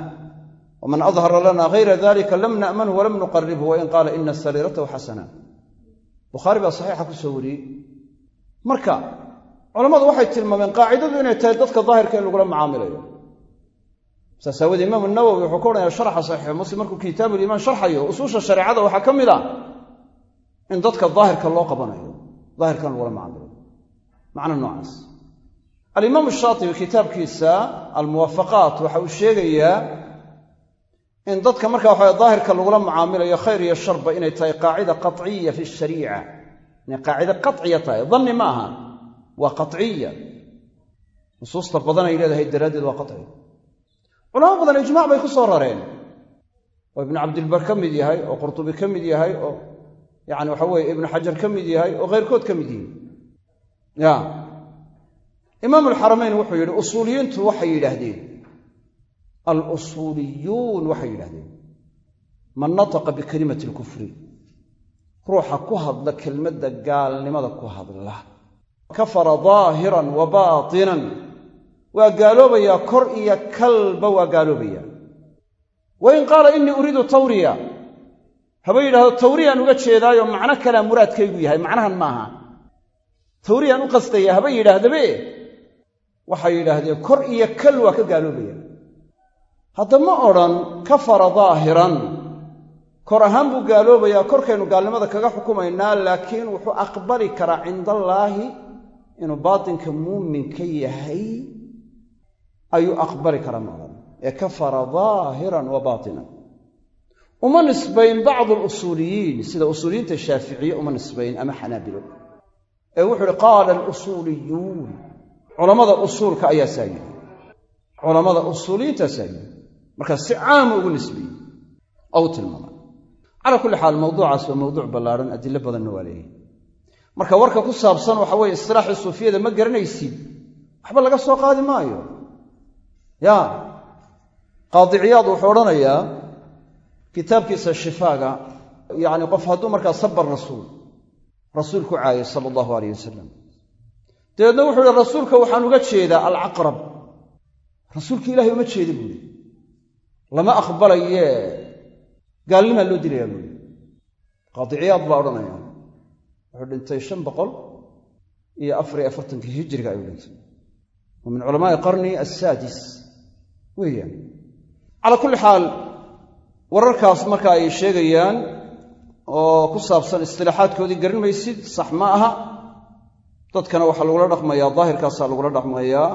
waman adhara lana hayra dalika lam na'manhu walam nuqaribhu wain qaala ina sariiratahu xasana bukhaari baa saxiixa ku soo wariyey marka culammadu waxay tilmaameen qaacidadu inay tahay dadka daahirka in lagula macaamilayo saas aawadee imaamu nawowi wuxuu ka odhanaya sharxa saxiixu muslim markuu kitaabuliimaan sharxayo usuusha shareecada waxaa ka mid ah in dadka daahirka loo qabanayo daahirkan lagula macaamilayo macna noocaas. Alimaamu shaatibi kitaabkiisa almuwaafaqaat waxa uu sheegayaa in dadka marka waxawe daahirka lagula mucaamilayo khayr iyo sharba inay tahay qaacida qaciya fi shariica. Inay qaacide qaciya tahay. Danni ma aha. Waa qaciya nusuusta badan ay leedahay daraaddeed waa qaci culamo badan ijmac bay ku soo rareen. Oo ibnu cabdilbar ka mid yahay oo qurtubi ka mid yahay oo yani waxa weye ibnu xajar ka mid yahay oo khayrkood ka mid yihiin ya. Imaam alxaramayn wuxuu yidhi usuuliyiintu waxay yidhaahdeen. Alusuuliyuun waxay yidhahdeen man nataqa bikalimati alkufri. Ruuxa ku hadla kelmadda gaalnimada ku hadla. Kafara daahiran wa baatinan waa gaaloobayaa kor iyo kalba waa gaaloobayaa. Wa in qaala innii uriidu tawriya. Haba yidhahdo tawriyaan uga jeedaayo macno kalea muraadkaygu yahay macnahan maaha tawriyaan u qastaya haba yidhaahdabe waxay yidhaahdeen kor iyo kal waa ka gaaloobaya hadda ma odhan kafara daahiran. Kor ahaan buu gaaloobayaa korkaynu gaalnimada kaga xukumaynaa laakiin wuxuu aqbali karaa cindallaahi inuu baatinka muumin ka yahay ayuu aqbali karaa ma odhan ee kafara daahiran wa baatinan. Uma nisbayn bacdu alusuuliyiin sida usuuliyiinta shaaficiye uma nisbayn ama xanaabilo. Ee wuxuu uhi qaala alusuuliyuun. Culammada usuulka ayaa saa culammada usuuliyiintaasaa yidhi markaa si caama ugu nisbeeyey oo u tilmaamay calaa kulli xaal mawduucaas waa mawduuc ballaarhan adilo badanna waa leeyahy marka warka ku saabsan waxa weye istilaaxii suufiyada ma garanaysid waxba laga soo qaadi maayo ya qaadiciyaad wuxuu odhanayaa kitaabkiisa shifaaga yacni qof hadduu markaa sabar rasuul rasuul ku caayay sala allahu alayh wasalam dabeedna wuxuu ihi rasuulka waxaan uga jeedaa alcaqrab rasuulka ilahay uma jeeda buuri lama aqbalaye gaalnimaa loo dilayaa buuri qaadiciyaad baa odhanaya wuxuu dhintay shan boqol iyo afariyo afartankii hijiriga ayuu dhintay. Wa min culamaai qarni assaadis weeyaan calaa kulli xaal wararkaas marka ay sheegayaan oo ku saabsan istilaaxaadkoodii garan maysid sax ma aha. Dadkana waxaa lagula dhaqmayaa daahirkaasaa lagula dhaqmayaa.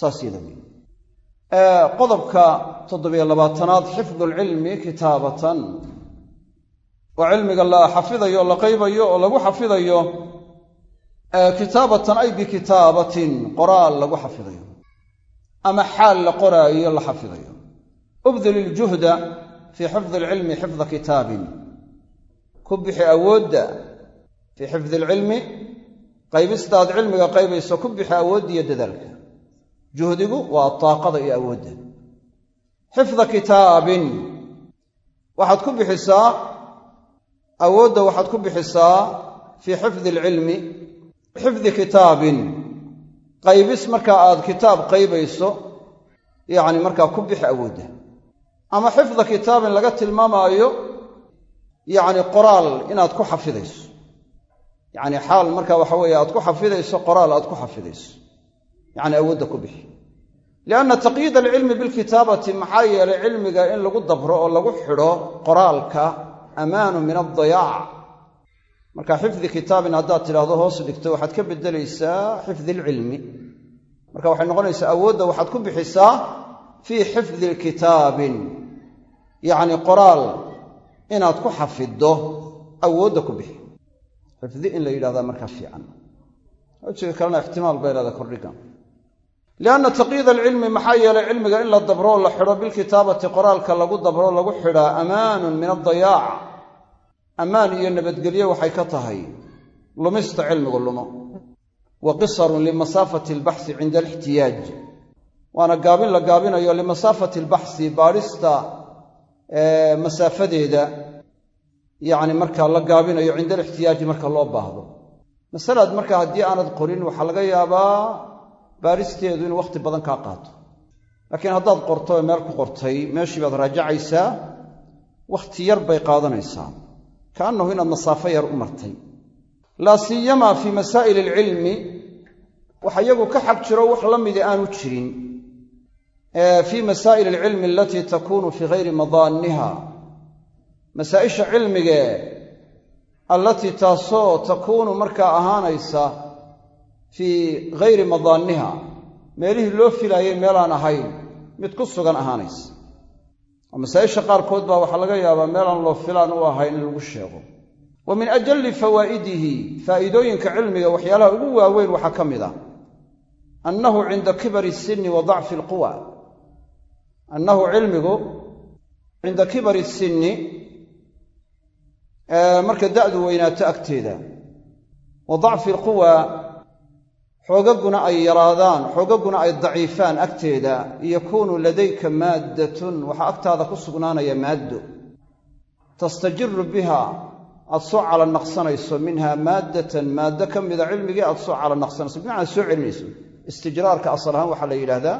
Saas yada wey qodobka toddobiyo labaatanaad xifdu lcilmi kitaabatan. Waa cilmiga la xafidayo la qaybayo oo lagu xafidayo kitaabatan ay bikitaabatin qoraal lagu xafidayo ama xaal la qoraayo la xafidayo. Ubdil iljuhda fii xifdi alcilmi xifda kitaabin. Ku bixi awoodda fii xifdi alcilmi qaybistaad cilmiga qaybayso ku bixi awooddiiyo dadaalka. Juhdigu waa taaqada iyo awoodda xifda kitaabin. Waxaad ku bixisaa awoodda waxaad ku bixisaa fii xifdi alcilmi xifdi kitaabin qaybis markaa aad kitaab qaybayso yacni markaa ku bixi awoodda ama xifda kitaabin laga tilmaamaayo yacni qoraal inaad ku xafidayso. Yacni xaal marka waxa weeye aad ku xafidayso qoraal aad ku xafidayso. Yacni awoodda ku bixi. Lianna taqyiid alcilmi bilkitaabati maxaa yeelay cilmiga in lagu dabro oo lagu xidho qoraalka amaanu min addayaac marka xifdi kitaabin haddaad tidhaahdo hoos dhigto waxaad ka beddelaysaa xifdi alcilmi marka waxay noqonaysaa awoodda waxaad ku bixisaa fii xifdi kitaabin. Yacni qoraal inaad ku xafiddo awoodda ku bixi. Xifdi in la yidhahdaa markaa fiican. Wejiga kalena ixtimaal bay leedahay kordhiga lianna taqyiid alcilmi maxaa yeelay cilmiga in la dabroo la xidho bilkitaabati qoraalka lagu dabro lagu xidhaa amaanun min addayaac ammaan iyo nabadgelyo waxay ka tahay lumista cilmigu lumo wa qisarun limasaafati albaxsi cinda alixtiyaaj. Waana gaabin la gaabinayo limasaafati albaxsi baadhista masaafadeeda yacni markaa la gaabinayo cinda alixtiyaaji marka loo baahdo. Masalaad marka haddii aanad qorin waxaa laga yaabaa baaristeedu inuu wakhti badan kaa qaato. Laakiin haddaad qorto ee meel ku qortay meeshii baad raajacaysaa wakhti yar bay qaadanaysaa kaannahu inaad masaafo yar u martay. Laa siyamaa fii masaa'ili alcilmi waxa iyagu ka xag jiro wax la midi aanu jirin. Fii masaa'ili alcilmi alatii takuunu fii hayri madaanniha masaa'isha cilmigee allatii taasoo takuunu markaa ahaanaysa fii hayri madaanniha meelihii loo filaayay meelaan ahayn mid ku sugan ahaanaysa masaa'isha qaarkood baa waxaa laga yaabaa meelaan loo filaan u ahayn in lagu sheego. Wa min ajalli fawaa'idihi faa'iidooyinka cilmiga waxyaalaha ugu waaweyn waxaa ka mid ah. Annahu cinda kibari sinni wa dacfi alquwa. Annahu cilmigu cinda kibari sinni marka da'du weynaato agteeda. Wa dacfi alquwa xoogaguna ay yaraadaan xoogaguna ay daciifaan agteeda yakuunu ladayka maaddatun waxaa agtaada ku sugnaanaya maaddo. Tastajiru biha aad soo calanaqsanayso minha maaddatan maaddo ka mida cilmigii aad soo calanaqsanayso bimacnaa soo celinayso. Istijraarka asal ahaan waxaa la yidhaahdaa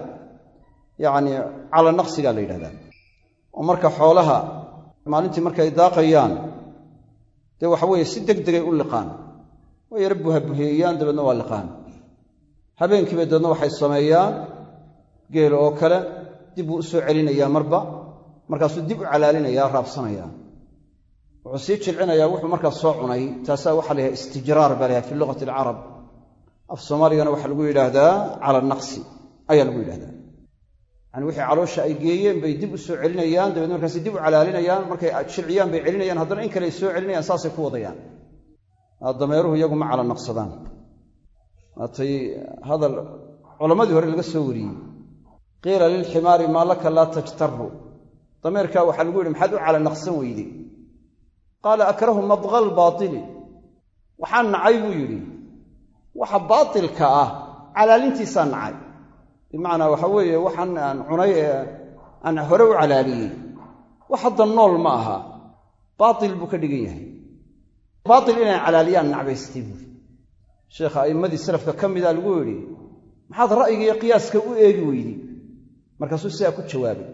yacni calanaqsigaa la yidhahdaa oo marka xoolaha maalintii markay daaqayaan dee waxa weeye si deg degay u liqaan. Way yara buhabuheeyaan dabeedna waa liqaan habeenkiiba dabeedna waxay sameeyaan geel oo kale dib buu u soo celinayaa marba markaasuu dib u calaalinayaa raabsanayaa wuxuu sii jilcinayaa wuxuu markaa soo cunay taasaa waxaa la yidhaha istijraar baa layahay fi luqati alcarab. Af soomaaligana waxaa lagu yidhaahdaa cala naqsi ayaa lagu yidhahdaa yani wixii caloosha ay geeyeen bay dib u soo celinayaan dabeedna markaasi dib u calaalinayaan markay jilciyaan bay celinayaan haddana in kale ay soo celinayaan saasay ku wadayaan. Dameeruhu iyagu ma calanaqsadaan waatay hadal culammadii hore laga soo wariyey. Qiila lilximaari maa laka laa tajtaru dameerkaa waxaa lagu yidhi maxaad u calanaqsan weyday qaala akrahu madqa albaatili waxaan nacay buu yidhi. Waxa baatilka ah calaalintiisaa nacay. Bimacnaa waxa weeye waxaan aan cunay ee aan hore u calaaliyey wax hadda nool ma aha. Baatil buu ka dhigan yahay. Baatil inay calaaliyaan nacbaystay buuri sheekha a'immadii salafka ka mida lagu yidhi maxaad ra'yiga iyo qiyaaska u eegi weydi? Markaasuu sidaa ku jawaabay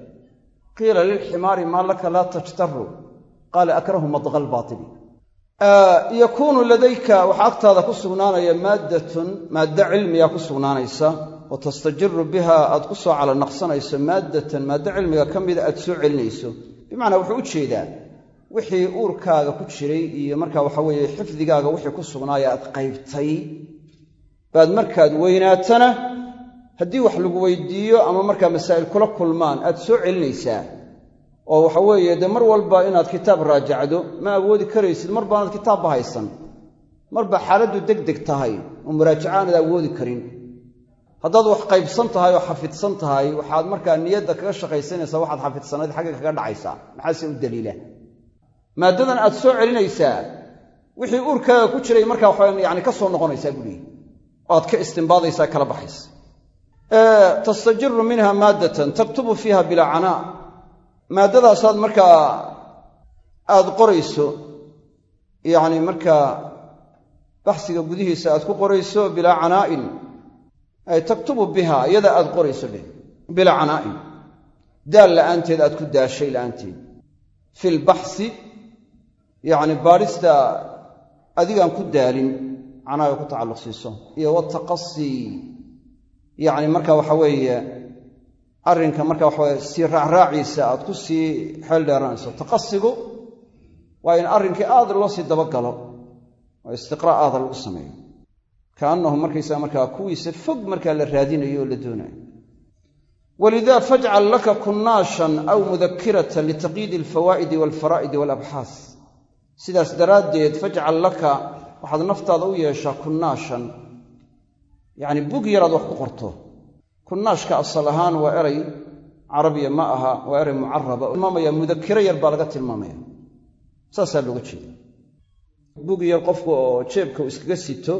qiila lilximaari maa laka laa tajtaru qaala akrahu madqa albaatili yakuunu ladayka waxaa agtaada ku sugnaanaya maaddatun maaddo cilmiga ku sugnaanaysa wa tastajiru biha aad ku soo calanaqsanayso maaddatan maaddo cilmiga ka mida aad soo celinayso. Bimacnaa wuxuu u jeedaa wixii uurkaaga ku jiray iyo markaa waxa weeye xifdigaaga wixii ku sugnaaya aad qaybtay baad markaad weynaatana haddii wax lagu weydiiyo ama markaa masaa'il kula kulmaan aad soo celinaysaa. Oo waxa weeye dee mar walba inaad kitaab raajacdo ma awoodi karaysid mar baanaad kitaabba haysan. Marba xaaladdu deg tahay oo muraajaca aanad awoodi karin. Haddaad wax qaybsan tahay oo xafidsan tahay waxaad markaa niyadda kaga shaqaysanaysaa waxaad xafidsanayd xagga kaga dhacaysaa. Maxaase u daliila maaddadan aad soo celinaysaa wixii uurkaaga ku jiray markaa waxaa yani ka soo noqonaysaa bulihi oo aad ka istimbaadaysaa kala baxaysa. Tastajiru minha maaddatan taktubu fiiha bilaa canaa maaddadaasaad markaa aad qorayso yacni markaa baxsiga gudihiisa aad ku qorayso bilaa canaa'in. Ay taktubu biha iyada aad qorayso dheh bilaa canaa'in. Daal la'aanteed aad ku daashay la'aanteed. Fi lbaxsi yacni baadhista adigaan ku daalin canaaga ku tacalluq siiso. Iyo wataqasii yacni marka waxa weeye arrinka marka waxaweye sii raacraaciisa aad ku sii xeel dheeranayso taqasigu waa in arrinkii aad loo sii dabagalo oo istiqraa' aada lagu sameeyo. Kaannahu markaysaga markaa kuwiisa fog markaa la raadinayo oo la doonayo. Walida fajcal laka kunnaashan aw mudakiratan litaqyiidi alfawaa'idi walfaraa'idi walabxaas sidaas daraaddeed fajcal laka waxaad naftaada u yeeshaa kunnaashan. Yacni bug yaraad wax ku qorto. Kunnaashka asal ahaan waa eray carabiya ma aha waa eray mucaraba tilmaamaya mudakiro yar baa laga tilmaamaya. Saasaa looga jeeda. Bug yar qofku oo jeebka iskaga sito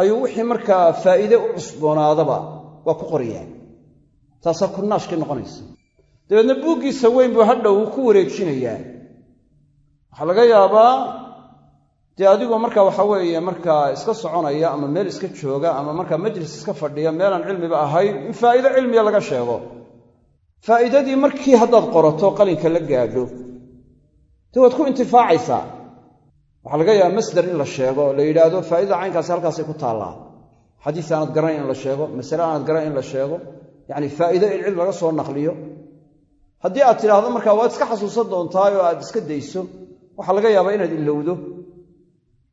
ayuu wixii markaa faa'iide u cusboonaadaba waa ku qorayaa taasaa kunnaashkii noqonaysa. Dabeedna buuggiisa weyn buu hadhow ku wareejinayaa waxaa laga yaabaa dee adigoo marka waxa weeye markaa iska soconaya ama meel iska jooga ama markaa majlis iska fadhiya meelaan cilmiba ahayn in faa'iido cilmiya laga sheego. Faa'iidadii markii haddaad qorato qalinka la gaadho. Dee waad ku intifaacaysaa. Waxaa laga yaaba masdar in la sheego la yidhaahdo faa'idada caynkaasi halkaasay ku taallaa. Xadiis aanad garanayn in la sheego masale aanad garanayn in la sheego. Yacni faa'iido in cilmi laga soo naqliyo. Haddii aad tidhaahdo markaa waad iska xasuusan doontaay oo aad iska dayso waxaa laga yaabaa inaad ilowdo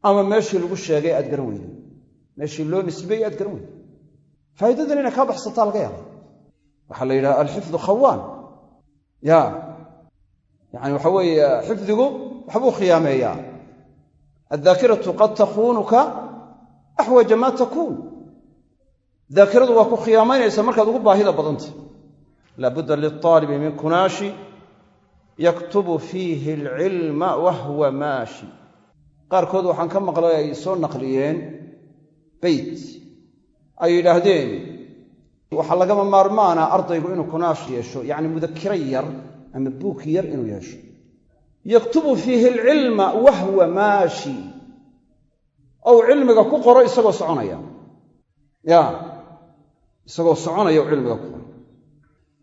ama meeshii lagu sheegay aad garan weydo. Meeshii loo nisbeeyey aad garan weydo. Faa'iidadan inay kaa baxsataa laga yaaba waxaa la yidhaha alxifdu khawaan ya yacani waxa weeye xifdigu waxbuu khiyaameeyaa. Addaakiratu qad takuunuka axwaja maa takuun. Daakiradu waa ku khiyaamaynaysa markaad ugu baahida badantay. Laabudda lilaalibi min kunaashi yaktubu fiihi alcilma wahwa maashi. Qaarkood waxaan ka maqlay ay soo naqliyeen beyt. Ay yidhaahdeen waxaa lagama maarmaana ardaygu inuu kunaash yeesho yacni mudakiro yar ama buuk yar inuu yeesho. Yaktubu fiihi alcilma wahwa maashi. Ou cilmiga ku qoro isagoo soconaya. Ya isagoo soconaya cilmiga ku qoro.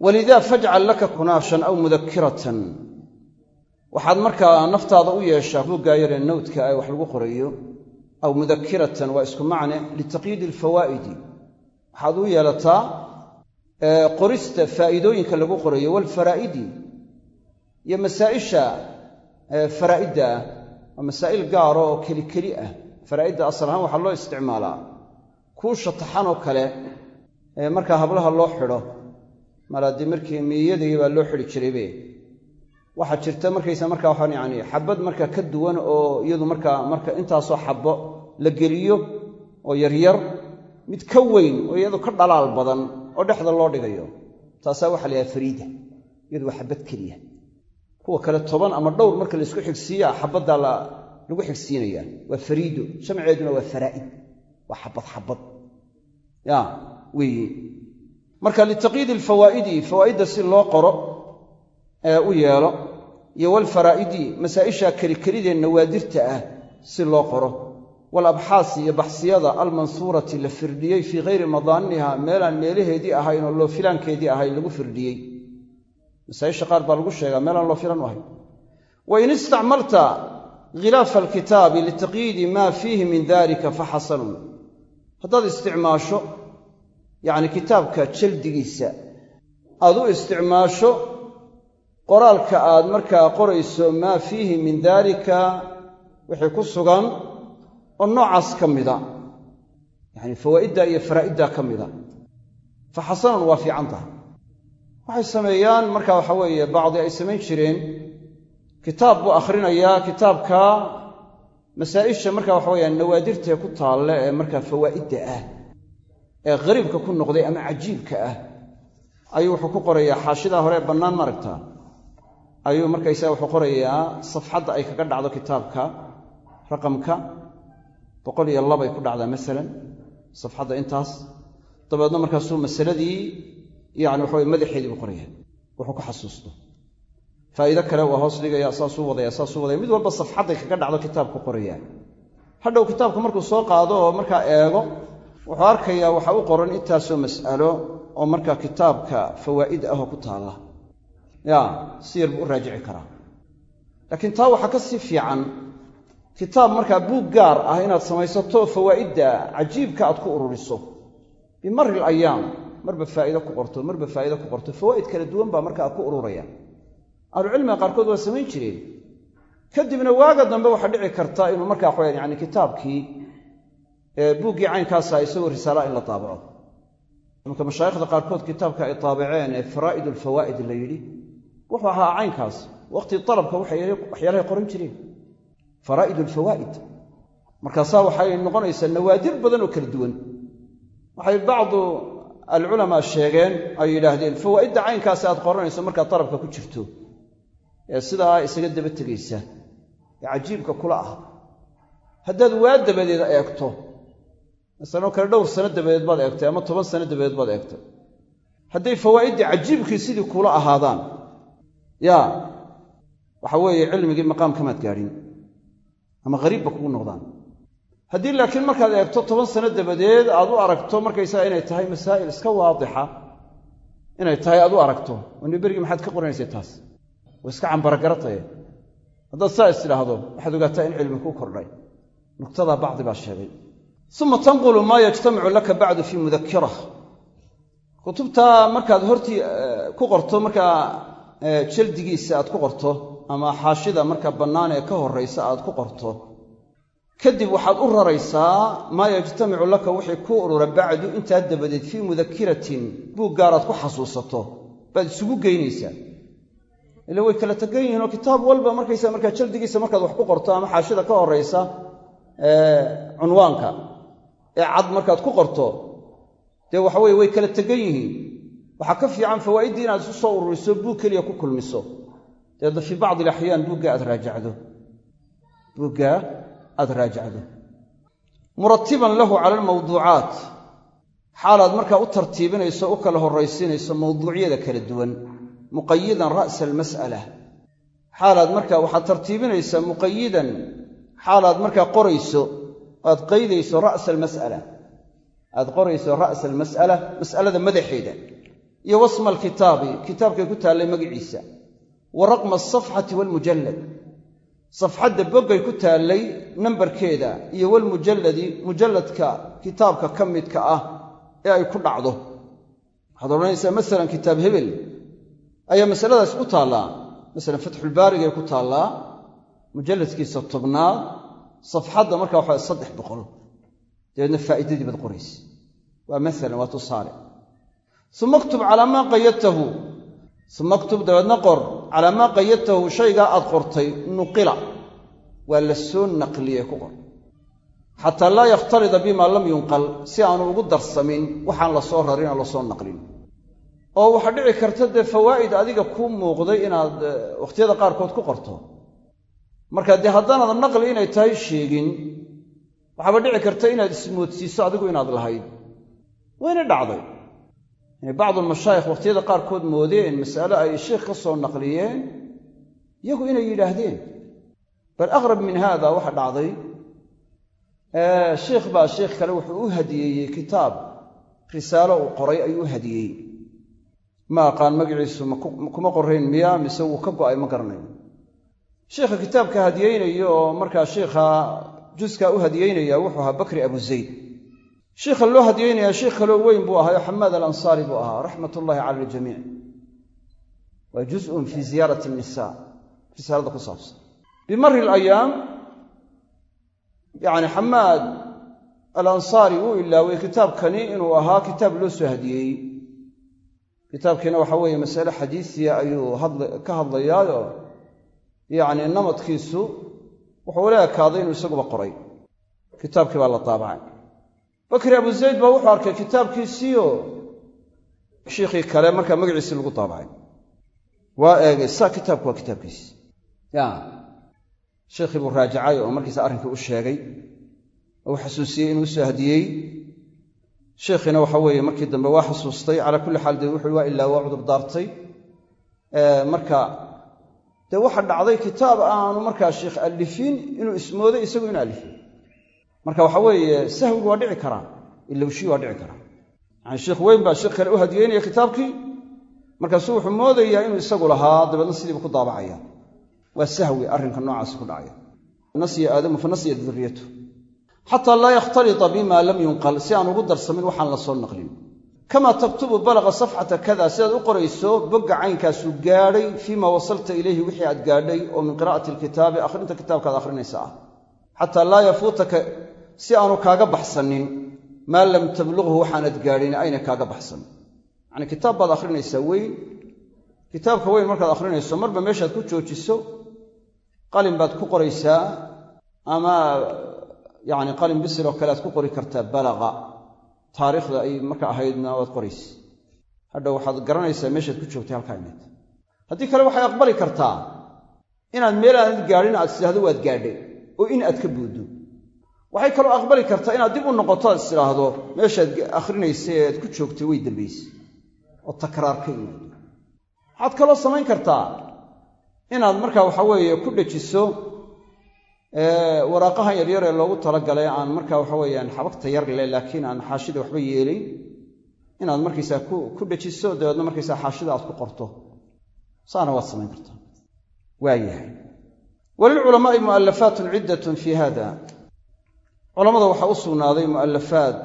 Walida fajcal laka kunaashan aw mudakiratan waxaad markaa naftaada u yeeshaa buuggaa yaree nawdka ee wax lagu qorayo aw mudakiratan waa isku macne litaqyiidi alfawaa'idi. Waxaad u yeelataa qorista faa'iidooyinka lagu qorayo walfaraa'idi iyo masaa'isha faraa'idda ah waa masaa'il gaaro oo keli keli ah. Faraa'idda asal ahaan waxaa loo isticmaalaa. Kuusha taxanoo kale ee markaa hablaha loo xidho. Malaadii markii miiyadii baa loo xidhi jiraybe waxaa jirta markaysa markaa waxaan yacni xabad markaa ka duwan oo iyadu markaa marka intaasoo xabbo la geliyo oo yaryar mid ka weyn oo iyadu ka dhalaal badan oo dhexda loo dhigayo taasaa waxaa la yidhaha fariida. Iyadu waa xabad keliya. Kuwa kale toban ama dhowr marka laysku xigsiiyaa xabaddaa lagu xigsiinayaa. Waa fariido jamceeduna waa faraa'id. Waa xabad xabad. Ya weeye marka litaqyiidi alfawaa'idi fawaa'idda si loo qoro ee u yeelo iyo walfaraa'idi masaa'isha kelikelidee nawaadirta ah si loo qoro. Walabxaasi iyo baxsiyada almansuurati la firdhiyey fii hayri madaaniniha meelaan meelaheedii ahayn oo loo filaankeedii ahayn lagu firdhiyey. Masaaisha qaar baa lagu sheegaa meelaan loo filan u ahayn. Wa in istacmalta khilaafa alkitaabi litaqyiidi maa fiihi min dalika fa xasanun. Haddaad isticmaasho yacni kitaabka jaldigiisa aad u isticmaasho qoraalka aad markaa qorayso maa fiihi min daalika wixii ku sugan oo noocaas ka mida. Yacni fawaa'iddaa iyo faraa'iddaa ka mida. Fa xasanun waa fiican tahay. Waxay sameeyaan marka waxa weeye bacdi ay samayn jireen kitaab buu akhrinayaa kitaabka masaa'isha marka waxa weyaan nawaadirtae ku taalle ee markaa fawaa'idda ah ee qariibka ku noqday ama cajiibka ah ayuu wuxuu ku qorayaa xaashidaa hore bannaan maaragtaa ayuu markaysaga wuxuu qorayaa safxadda ay kaga dhacdo kitaabka raqamka boqol iyo labay ku dhacdaa masalan safxadda intaas. Dabeedna markaasuu masaladii yani waxaweye madaxeedii buu qoraya wuxuu ku xasuusto. Faa'iido kale waa hoos dhigaya saasuu wadaya saasuu wadaya mid walba safxadday kaga dhacdo kitaabku qorayaa. Hadhow kitaabku markuu soo qaado oo markaa eego wuxuu arkayaa waxa u qoran intaasoo mas'alo oo markaa kitaabka fawaa'id ahoo ku taalla ya si yar buu u raajici karaa. Laakiin taa waxaa ka sii fiican kitaab markaa buug gaar ah inaad samaysato fawaa'idda cajiibka aad ku ururiso. Bimari alayaam marba faa'iide ku qorto marba faa'iide ku qorto. Fawaa'id kala duwan baa markaa ku ururaya. Ahlucilmiga qaarkood waa samayn jireen. Kadibna waaga dambe waxaa dhici karta inuu markaa waxayan yani kitaabkii buuggii caynkaasa isagoo risaala in la taabaco imanka mashaayikhda qaarkood kitaabka ay taabaceen ee faraa'id alfawaa'id la yidhi wuxuu ahaa caynkaas. Waqti dalabka waxyaalahay qoran jireen faraa'id alfawaa'id markaasaa waxay noqonaysaa nawaadir badan oo kala duwan. Waxay bacdu alculamaa sheegeen ay yidhaahdeen fawaa'idda caynkaasi aad qoranayso markaad dalabka ku jirto. Ee sidaa isaga daba tegaysa ee cajiibka kula ah haddaad waa dabadeed eegto. Masalanoo kale dhowr sano dabadeed baad eegtay ama toban sano dabadeed baad eegtay. Hadday fawaa'iddii cajiibkii sidii kula ahaadaan yaa waxa weeye cilmigii maqaam kamaad gaadhin ama hariibba kugu noqdaan. Haddii laakiin markaad eegto toban sano dabadeed aad u aragto markaysaga inay tahay masaa'il iska waadixa inay tahay aad u aragto wane berigii maxaad ka qoranaysay taas. Waa iska cambaragarataye haddaad saa is tidhaahdo waxaad ogaataa in cilmi kuu kordhay. Nugtadaa bacdi baa sheegay. Uma tanqulu maa yajtamicu laka bacdu fii mudakira kutubtaa markaad hortii ku qorto markaa jaldigiisa aad ku qorto ama xaashida markaa bannaan ee ka horraysa aad ku qorto. Kadib waxaad u raraysaa maa yajtamicu laka wixii ku urura bacdu intaa dabadeed fii mudakiratin buuggaaraad ku xasuusato. Baad isugu geynaysaa. Ila way kala tegan yihiinoo kitaab walba markaysa markaa jaldigiisa markaad wax ku qorto ama xaashida ka horraysa cunwaanka. Ee cad markaad ku qorto. Dee waxaweye way kala tegan yihiin waxaa ka fiican fawaa'iddii inaad isu soo ururiso buug keliya ku kulmiso. Dabeedna fii bacdi alaxyaan buugga aad raajacdo. Buugga aad raajacdo. Muratiban lahu cala almawduucaat. Xaalaad markaa u tartiibinayso u kala horraysiinayso mawduucyada kala duwan. Muqayidan ra'sa almas'ala. Xaalaad markaa waxaad tartiibinaysaa muqayidan xaalaad markaa qorayso aad qaydayso ra'sa almas'ala. Aad qorayso ra'sa almas'ala mas'alada madaxeeda iyo wasma alkitaabi kitaabkay ku taallay magiciisa. Wa raqma alsafxati waalmujallad safxadda boggay ku taallay nambarkeeda iyo walmujalladi mujalladka kitaabka ka midka ah ee ay ku dhacdo. Waxaad odhanaysaa masalan kitaab hebel ayaa masaladaas ku taallaa. Masalan fatxulbaarigay ku taallaa mujalladkiisa tobnaad safxadda markaa waxaa saddex boqol. Dabeedna faa'iidadii baad qoraysa. Waa masalan waa tusaale uma aktub calaa maa qayadtahu uma aktub dabeedna qor calaa maa qayadtahu shaygaa aad qortay nuqila waa la soo naqliyey ku qor xataa laa yakhtalida bimaa lam yunqal si aanu ugu darsamin waxaan la soo rarin oo la soo naqlin oo waxaa dhici karta dee fawaa'id adiga kuu muuqday inaad wakhtiyada qaarkood ku qorto marka dee haddaanaad naqli inay tahay sheegin waxaaba dhici karta inaad ismoodsiiso adigu inaad lahayd wayna dhacday inay bacdulmashaayikh wakhtiyada qaarkood moodeen mas'ale ay sheikh ka soo naqliyeen iyagu inay yidhaahdeen. Bal aqrab min haada waxa dhacday sheikh baa sheikh kale wuxuu u hadiyeeyey kitaab risaalo uu qoray ayuu u hadiyeeyey ma aqaan magaciisu kuma qorayn miya mise wuu ka go'ay ma garanayo sheikha kitaabka hadiyeynaya oo markaa sheikha juskaa u hadiyeynaya wuxuu ahaa bakri abu zayd sheikha loo hadiyeynaya sheikh kaloo weyn buu ahaa oo xamaad alansaari buu ahaa raxmat ullaahi cala aljamiic waa juzun fii ziyaarati nisa risaalada ku saabsan. Bimari alayaam yacni xamaad alansaari wuu ilaaway kitaabkani inuu ahaa kitaab loo soo hadiyeeyey kitaabkiina waxa weeye masale xadiisiya ayuu ka hadlayaayo yacni namadkiisu wuxuu la ekaaday inuu isaguba qoray. Kitaabkii baa la daabacay bakri abu zayd baa wuxuu arkay kitaabkiisiio shiikhii kale markaa magaciisii lagu daabacay. Waa eegay saa kitaabku waa kitaabkiisi ya sheikhii buu raajacay oo markiisa arrinkii u sheegay oo u xasuusiyey inuu u soo hadiyey sheikhiina waxa weeye markii dambe waa xasuustay calaa kulli xaal dee wuxuu waa ilaa waa cudur daartay. Marka dee waxa dhacday kitaab aanu markaa sheikh allifin inuu ismooday isagu inu allifin marka waxa weeye sahwigu waa dhici karaa ilowshii waa dhici karaa. Yani sheikh weyn baa sheikh kale u hadiyeynaya kitaabkii. Markaasuu wuxuu moodayaa inuu isagu lahaa dabeedna sidiiba ku daabacaya waa sahwi arrinka noocaasi ku dhacaya. Nasya aadamu fa nasyat duriyatu xataa laa yakhtalita bima lam yunqal si aan ugu darsamin waxaan la soo naqlin kamaa taktubu balaqa safxata kada sidaad u qorayso bogga caynkaasuu gaadhay fiima wasalta ilayhi wixii aad gaadhay oo min qiraa'ati alkitaabi akhrinta kitaabkaad akhrinaysa ah xataa laa yafuutaka si aanu kaaga baxsanin maa lam tabluqhu waxaanad gaadhin ayna kaaga baxsan. Yacnii kitaab baad akhrinaysaa weyn kitaabka weyn markaad akhrinayso marba meeshaad ku joojiso qalin baad ku qoraysaa ama yacni qalin bisil oo kale aad ku qori kartaa balaqa taariikhda ay marka ahaydna waad qoraysa. Hadha waxaad garanaysaa meeshaad ku joogtay halkaa inayd haddii kale waxay aqbali kartaa inaad meel aanad gaadhin aad tidhaahdo waad gaadhay oo in aad ka buuddo waxay kaloo aqbali kartaa inaad dib u noqoto aad istidhaahdo meeshaad akhrinaysay ee aad ku joogtay way dambaysay. Oo takraar ka imaado waxaad kaloo samayn kartaa inaad markaa waxa weeye ku dhejiso waraaqahan yaryar ee loogu talagalay aan markaa waxa weeyaan xabagta yar leh laakiin aan xaashida waxba yeelayn. Inaad markaysaa ku dhejiso dabeedna markaysaa xaashida aad ku qorto. Saana waad samayn kartaa. Waayahay walilculamaai mu'alafaatun ciddatun fii hada culamada waxaa u sugnaaday mu'alafaad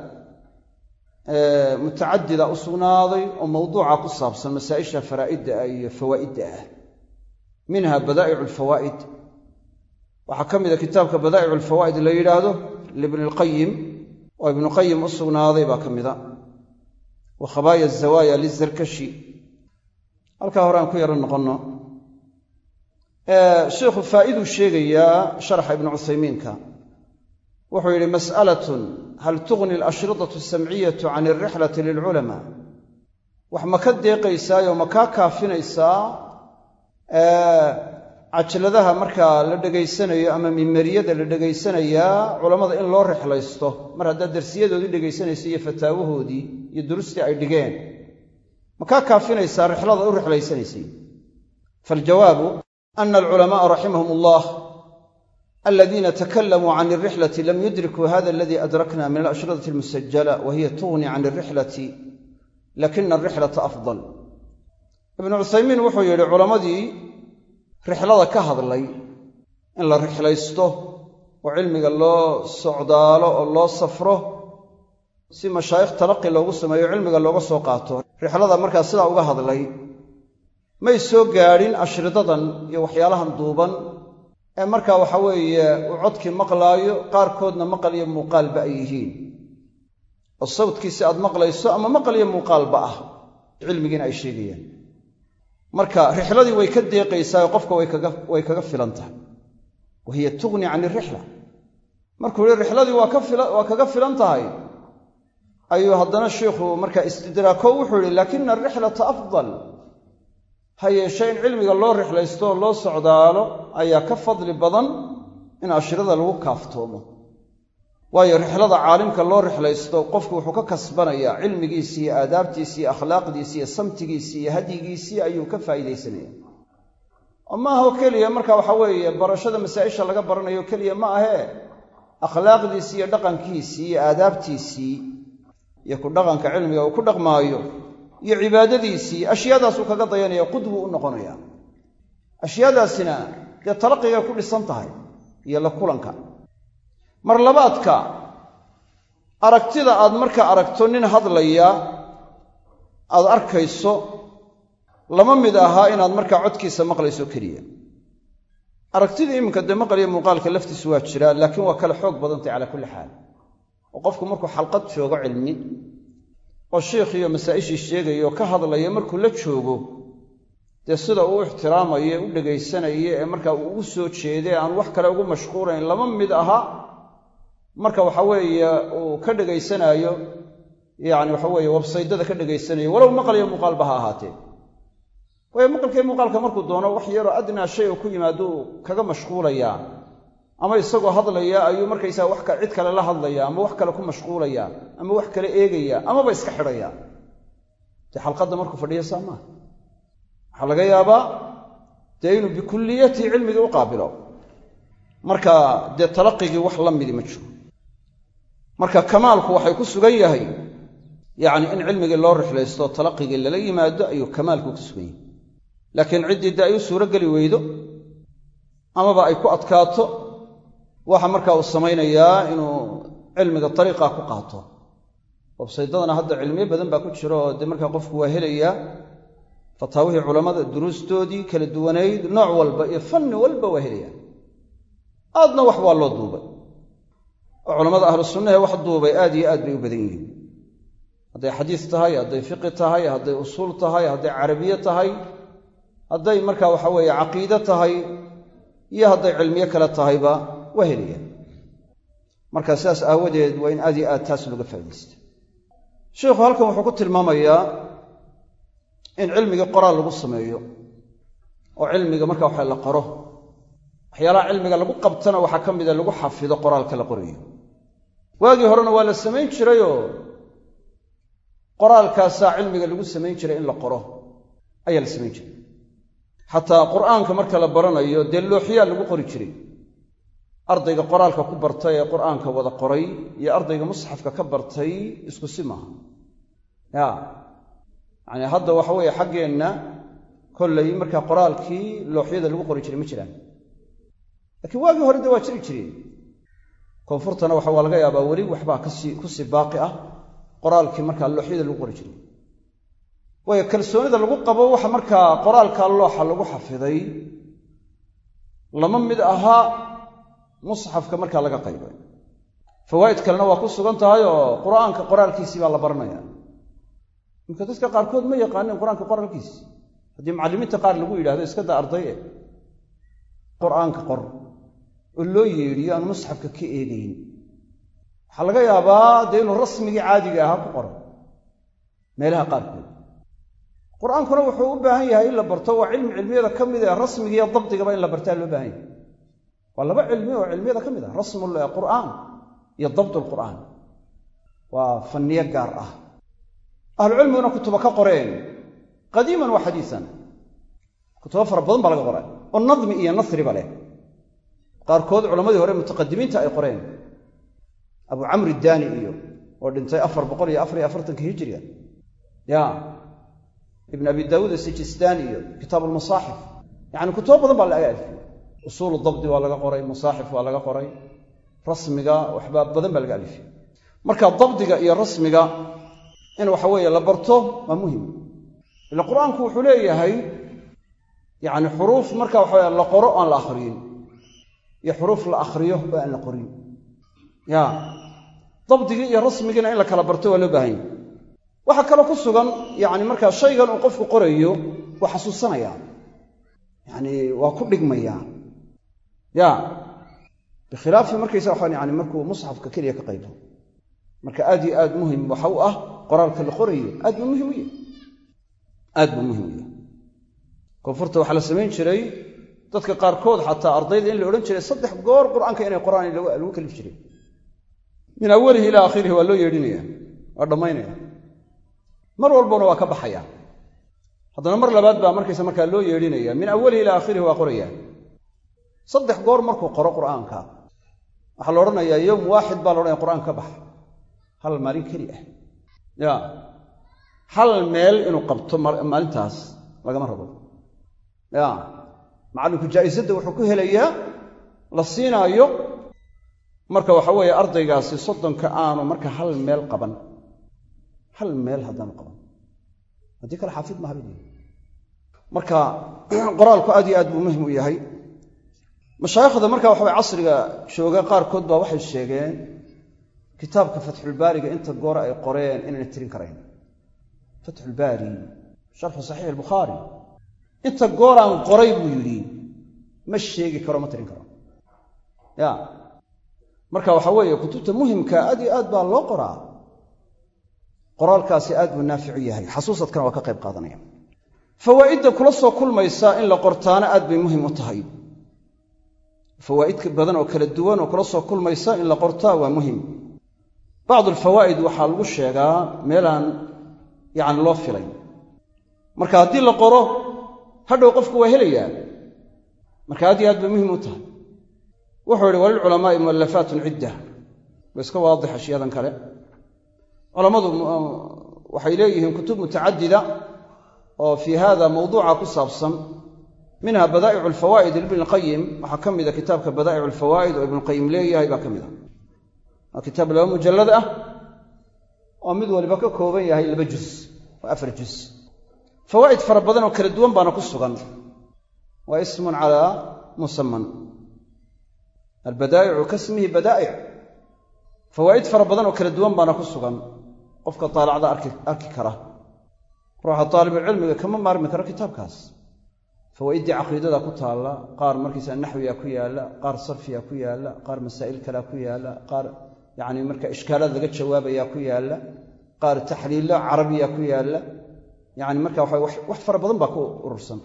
mutacadida u sugnaaday oo mawduuca ku saabsan masaa'isha faraa'idda ah iyo fawaa'idda ah. Minha badaa'icu alfawaa'id waxaa ka mida kitaabka badaa'icu alfawaa'id la yidhaahdo libni lqayim oo ibnu qayim u sugnaaday baa ka mida wa khabaaya azawaaya halkaa hore aan ku yaro noqonno sheikhu faa'iduu sheegayaa sharaxa ibnu cuthaymiinka. Wuxuu yidhi mas'alatun hal tughni alashridatu asamciyatu can alrixlati lilculamaa wax ma ka deeqaysaayoo ma kaa kaafinaysaa cajaladaha markaa la dhegaysanayo ama mimeriyada la dhegaysanayaa culammada in loo rixlaysto. Mar haddaad darsiyadoodii dhegaysanayso iyo fataawahoodii iyo durustii ay dhigeen. Ma kaa kaafinaysaa rixlada u rixlaysanaysay faljawaabu ana alculama'a raximahum allah aladiina takalamuu can alrixlati lam yudrikuu hada aladii adrakna min alashridati almusajala wa hiya tughni can alrixlati lakina alrixlata afdal ibnu cuthaymiin wuxuu yidhi culammadii rixlada ka hadlay in la rixlaysto oo cilmiga loo socdaalo oo loo safro si mashaayikh talaqi loogu sameeyo cilmiga looga soo qaato rixlada markaa sidaa uga hadlay may soo gaadhin ashridadan iyo waxyaalahan duuban. Ee markaa waxa weeye uu codkii maqlaayo qaarkoodna maqal iyo muuqaalba ay yihiin. Oo sawdkiisi aad maqlayso ama maqal iyo muuqaalba ah cilmigiina ay sheegayaan. Marka rixladii way ka deeqaysaa qofka way kaga filan tahay wa hiya tughni can irixla markuu yihi rixladii waa kaga filan tahay ayuu haddana sheikhu markaa istidraako wuxuu yihi laakina arixlata afdal ha yeeshee in cilmiga loo rixlaysto oo loo socdaalo ayaa ka fadli badan in ashirada lagu kaaftoomo. Waayo rixlada caalimka loo rixlaysto qofku wuxuu ka kasbanayaa cilmigiisii iyo aadaabtiisii iyo akhlaaqdiisii iyo samtigiisii iyo hadyigiisii ayuu ka faa'iidaysanaya. Ma aha oo keliya marka waxa weeye barashada masaa'isha laga baranayo keliya ma ahee. Akhlaaqdiisii iyo dhaqankiisii iyo aadaabtiisii iyo ku dhaqanka cilmiga uu ku dhaqmaayo iyo cibaadadiisii ashyaadaasuu kaga dayanaya qudbu u noqonaya. Ashyaadaasina dee talaqigay ku dhisan tahay iyo la kulanka. Mar labaadka aragtida aad marka aragto nin hadlaya aad arkayso lama mid ahaa inaad markaa codkiisa maqlayso keliya. Aragtidii iminka dee maqaliyo muuqaalka laftiisu waa jiraa laakiin waa kale xoog badantay calaa kulli xaal. Oo qofku markuu xalqad joogo cilmi oo shiikhiyo masaa'ishii sheegaya oo ka hadlaya markuu la joogo dee sida uu ixtiraamayo u dhegaysanayo ee markaa uu ugu soo jeeday aan wax kale ugu mashquulayn lama mid aha. Marka waxa weeye uu ka dhegaysanaayo yacni waxa weeye websaydada ka dhegaysanayo walow maqaliyo muuqaalba ha ahaatee. Waayo maqalkii muuqaalka markuu doono wax yaroo adnaa shay oo ku yimaado uu kaga mashquulayaa ama isagoo hadlaya ayuu markaysaa wax cid kale la hadlaya ama wax kale ku mashquulaya ama wax kale eegaya amaba iska xidhaya. Dee xalqadda markuu fadhiya saa maaha waxaa laga yaabaa dee inuu bikulliyatihi cilmigii u qaabilo. Marka dee talaqigii wax la midi ma jiro. Marka kamaalku waxay ku sugan yahay. Yacni in cilmigii loo rixlaysto talaqigii lala yimaado ayuu kamaalku ku sugan yahay. Laakiin ciddii dee ay u suuro geli weydo. Amaba ay ku adkaato waxa markaa uu samaynayaa inuu cilmiga dariiqa ku qaato. Websaydadana hadda cilmiyo badan baa ku jira oo dee markaa qofku waa helayaa fataawihii culammada duruustoodii kala duwanayd nooc walba iyo fanni walba waa helaya. Aadna wax waa loo duubay. Oo culammada ahlu sunnahe wax duubay aad iyo aad bay u badan yihiin. Hadday xadiis tahay hadday fiqi tahay hadday usuul tahay hadday carabiye tahay hadday markaa waxa weeye caqiide tahay iyo hadday cilmiyo kale tahayba waa helayaan marka sidaas aawadeed waa in aad iyo aad taas looga faa'idaysta sheikhu halkan wuxuu ku tilmaamayaa in cilmigii qoraal lagu sameeyo oo cilmiga marka waxa la qoro. Waxyaalaha cilmiga lagu qabtana waxaa ka mida lagu xafido qoraalka la qorayo. Waagii horena waa la samayn jirayoo qoraalkaasaa cilmiga lagu samayn jiray in la qoro. Ayaa la samayn jiray. Xataa qur'aanka marka la baranayo dee looxyaa lagu qori jiray ardayga qoraalka ku bartay ee qur'aanka wada qoray iyo ardayga musxafka ka bartay isku si maaha. Ya yacni hadda waxa weeye xaggeenna kollay markaa qoraalkii looxyada lagu qori jiray ma jiraan. Laakiin waagii hore de waa jiri jireen koonfurtana waxa waa laga yaabaa weli waxbaa ka sii ku sii baaqi ah qoraalkii markaa looxyada lagu qori jiray. Waayo kalsoonida lagu qabo waxa markaa qoraalka looxa lagu xafiday lama mid ahaa musxafka markaa laga qaybay fawaa'id kalena waa ku sugan tahay oo qur'aanka qoraalkiisii baa la baranaya. Imka dadka qaarkood ma yaqaanin qur'aanka qoraalkiisi haddii macallimiinta qaar lagu yidhahdo iska daa ardaye qur'aanka qor oo loo yeedhiyo aan musxafka ka eegayn. Waxaa laga yaabaa dee inuu rasmigii caadiga ahaa ku qoray meelaha qaarkood. Qur'aankuna wuxuu u baahan yahay in la barto waa cilmi cilmiyada ka mid ee rasmigiiyo dabdigaba in la bartaa loo baahan yahay waa laba cilmi oo cilmiyada ka mid ah rasmu qur'aan iyo dabd lqur'aan waa fanniyo gaar ah. Ahlucilmiguna kutuba ka qoreen. Qadiiman wa xadiisan. Kutubo fara badan baa laga qoray. Oo nadmi iyo nasriba leh. Qaarkood culammadii hore mutaqadimiinta ay qoreen. Abu camr iddaani iyo oo dhintay afar boqol iyo afar iyo afartanka hijiriga ya. Ibn abi daawuud asijistaani iyo kitaabu lmasaaxif yacni kutubo badan baa laga alfiyey usuulu dabdi waa laga qoray masaaxif waa laga qoray rasmiga waxbaa badan baa laga alifiyey. Marka dabdiga iyo rasmiga in waxa weeye la barto waa muhiim ila qur'aanku wuxuu leeyahay yacni xuruuf marka waxa la qoro aan la akhriyin iyo xuruuf la akhriyo oo aan la qorin. Ya dabdigii iyo rasmigiina in la kala barto waa loo baahan yahy waxaa kaloo ku sugan yacni markaa shaygan uu qofku qorayo waa xasuusanayaa. Yacni waa ku dhigmayaa ya. Bikhilaafi markaysa waxaan yani markuu musxafka keliya ka qaybo. Marka aad iyo aad muhiim waxa u ah qoraalka la qorayo aad buu muhiim u yahy aad buu muhiim u yahay. Koonfurta waxaa la samayn jiray dadka qaarkood xataa ardayda in la odhan jiray saddex goor qur'aanka inay qoraan lagu kalif jiray. Min awalihi ilaa aakhirihi waa loo yeedhinaya waa dhammaynaya. Mar walbana waa ka baxaya. Haddana mar labaad baa markaysa markaa loo yeedhinaya min awalihi ilaa aakhirihi waa qoraya saddex goor markuu qoro qur'aanka waxaa la odhanayaa yowm waaxid baa la odhanaya qur'aanka ka bax. Hal maalin keli ah. Ya. Hal meel inuu qabto maalintaas lagama rabo. Ya. Macallinku jaa'isadda wuxuu ku helayaa la siinaayo. Marka waxa weeye ardaygaasi soddonka aanu marka hal meel qaban. Hal meel haddaanu qaban. Haddii kale xaafid maha marka [clears throat] qoraalku aad iyo aad buu muhiim u yahay mashaayikhda marka waxa weye casriga jooga qaarkood baa waxay sheegeen kitaabka fatxulbaariga inta goor ay qoreen inayna tirin karayn. Fatxulbaari sharxu saxiix albukhaari inta gooraan qoray buu yidhi ma sheegi karo ma tirin karo. Ya. Marka waxa weeye kutubta muhimka aad iyo aad baa loo qoraa. Qoraalkaasi aad buu naaficu yahay xasuusadkana waa ka qayb qaadanaya. Fawaa'idda kula soo kulmaysa in la qortaana aad bay muhiim u tahay fawaa'id badan oo kala duwan oo kula soo kulmaysa in la qortaa waa muhiim. Bacdu alfawaa'id waxaa lagu sheegaa meelaan yacni loo filay. Marka haddii la qoro hadhow qofku waa helayaa. Marka aad iyo aad bay muhiim u tahay. Wuxuu yihi walilculamaa'i mu'allafaatun cidda. Wa iska waadix ashyadan kale. Culammadu waxay leeyihiin kutub mutacadida oo fii hada mawduuca ku saabsan minha badaa'icu alfawaa'id ibn lqayim waxaa ka mida kitaabka badaa'icu alfawaa'id oo ibnuqayim leeyahay baa ka mid a. Waa kitaab laba mujallad ah oo mid waliba ka kooban yahay laba juz waa afar juz. Fawaa'id fara badan oo kala duwan baana ku sugan. Waa ismun calaa musaman albadaa'icu kasmihi badaa'ic. Fawaa'id fara badan oo kala duwan baana ku sugan. Qofka taalacda arki kara. Ruuxa taalibulcilmiga kama maarmi karo kitaabkaas fawaa'iddii caqiidada ku taalla qaar markiisa naxwiga ku yaalla qaar sarfiga ku yaalla qaar masaa'il kalea ku yaalla qaar yacni marka ishkaalaad laga jawaabayaa ku yaalla qaar taxliilo carabiya ku yaalla yacni marka wax fara badan baa ku urursan.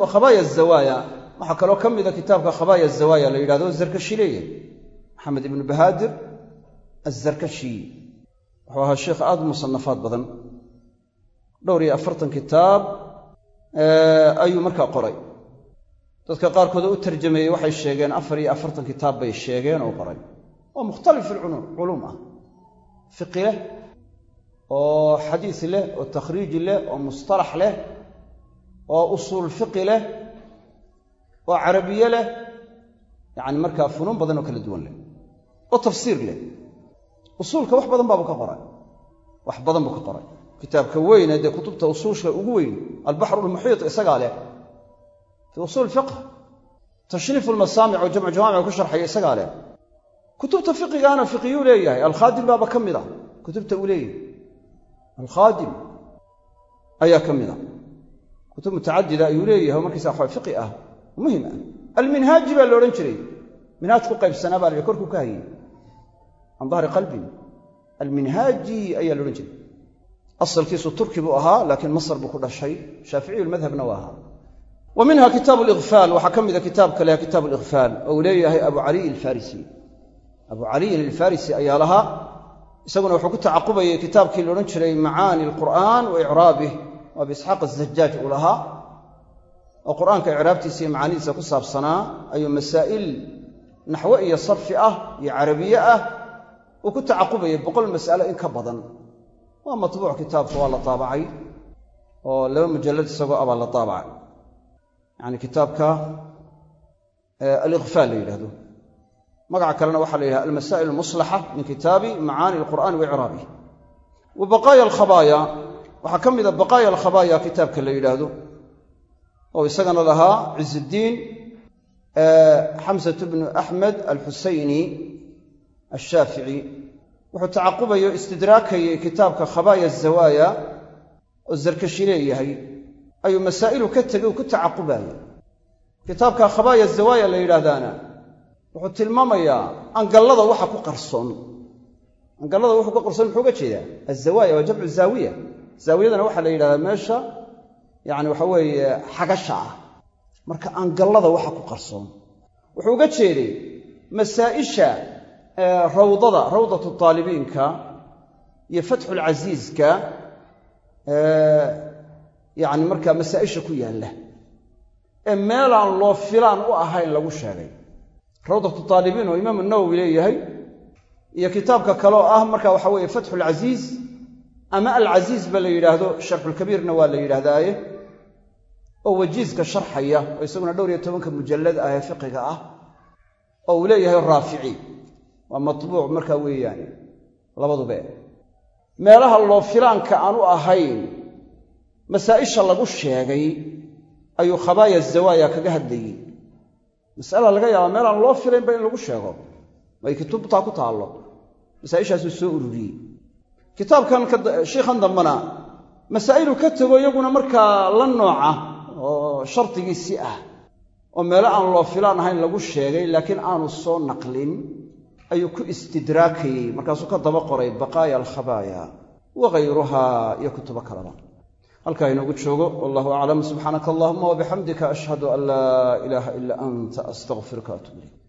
Wa khabaaya zawaaya waxaa kaloo ka mida kitaabka khabaaya zawaaya la yidhahdo zarkashi maxamed ibnu bahaadir azarkashi wuxuu ahaa sheekh aad musanafaad badan. Dhowr iyo afartan kitaab ayuu markaa qoray. Dadka qaarkood oo u tarjameeyey waxay sheegeen afar iyo afartan kitaab bay sheegeen oo qoray. Oo mukhtalif culuum ah. Fiqi leh oo xadiis leh oo takhriiji leh oo mustalax leh oo usuul fiqi leh oo carabiye leh yacni markaa funuun badan oo kala duwan leh oo tafsiir leh. Usuulka wax badan baabuu ka qoray. Wax badan buu ka qoray kitaabka weyne dee kutubta usuusha ugu weyn albaxru lmuxiit isagaa leh. Fii usuul fiqh tashriifu lmasaamic oo jamcu jawaamic ku sharxaya isagaa leh. Kutubta fiqigaana fiqiyuu leeyahay alkhaadim baaba ka mid a kutubta uu leeyahay. Alkhaadim ayaa ka mid a kutub mutacadida ayuu leeyahay markiisa waxaa fiqi ah muhiim ah. Alminhaaji baa la odhan jiray minhaaj ku qaybsanaa baa la korkuu ka hayay. Can dahri qalbin alminhaaji ayaa la odhan jiray asalkiisu turki buu ahaa laakiin masr buu ku dhashay. Shaaficiyu lmadhabna waa ahaa. Wa minha kitaabu liqfaal waxaa ka mida kitaabka leh kitaabu liqfaal oo uu leeyahay abu caliy alfarisi. Abu caliyin alfarisi ayaa lahaa. Isaguna wuxuu ku tacaqubayay kitaabkii la odhan jiray macaani alqur'aan wa icraabih oo abi isxaaq azajaaj uu lahaa. Oo qur'aanka icraabtiisa iyo macaanidiisa ku saabsanaa ayuu masaa'il naxwe iyo sarfi ah iyo carabiye ah uu ku tacaqubayay boqol mas'alo in ka badan waa matbuuc kitaabka waa la taabacay oo laba mujallad isagoo abaa la taabacay. Yacni kitaabka aliqfaal la yidhahdo magaca kalena waxaa la yidhahda almasaa'il almuslaxa min kitaabi macaani alqur'aani wa icraabih wa baqaaya alkhabaaya waxaa ka mida baqaaya alkhabaaya kitaabka la yidhaahdo oo isagana lahaa cizudiin xamsat bnu axmed alxusayni ashaafici wuxuu tacaqubayo istidraakayay kitaabka khabaaya azawaaya oo zarkashi leeyahay ayuu masaa'ilu ka tegay uu ku tacaqubaayay kitaabka khabaaya azawaaya la yidhaahdaana wuxuu tilmaamayaa angallada waxa ku qarsoon. Angallada wuxuu ka qarsoon muxuu uga jeedaa? Azawaaya waa jamcu zaawiya. Zaawiyadana waxaa la yidhahdaa meesha yacni waxa weeye xagasha ah. Marka angallada waxa ku qarsoon. Wuxuu uga jeeday masaa'isha rawdada rawdatu taalibiinka iyo fatxulcasiiska yacni markaa masaa'isha ku yaalla ee meelaan loo filaan u ahayn lagu sheegay. Rawdatu taalibiin oo imaamu nawowi leeyahay iyo kitaabka kaleoo ah marka waxa weeye fatxulcasiis ama alcasiis ba la yidhaahdo sharxulkabiirna waa la yidhaahdaaye oo wajiiska sharxaya oo isaguna dhowr iyo tobanka mujallad ah ee fiqiga ah oo uu leeyahay raafici waa matbuuc markaa weeyaane labadube. Meelaha loo filaanka aan ahayn masaa'isha lagu sheegay ayuu khabaaya zawaaya kaga hadlayey mas'ala laga yaabaa meelaan loo filaynba in lagu sheego. Ay kutubtaa ku taallo. Masaa'ishaasuu soo ururiyey. Kitaabkan shiikhan dambena masaa'ilu ka tego iyaguna markaa la nooca oo shardigiisii ah. Oo meelo aan loo filaan ahayn lagu sheegay laakiin aanu soo naqlin ayuu ku istidraakayey markaasuu ka daba qoray baqaaya alkhabaaya wagayruha iyo kutubo kaleba halkaa inoogu joogo wallahu aclam subxaanaka allahuma wabixamdika ashhadu an laa ilaaha ila anta astaqfiruka atub ilayk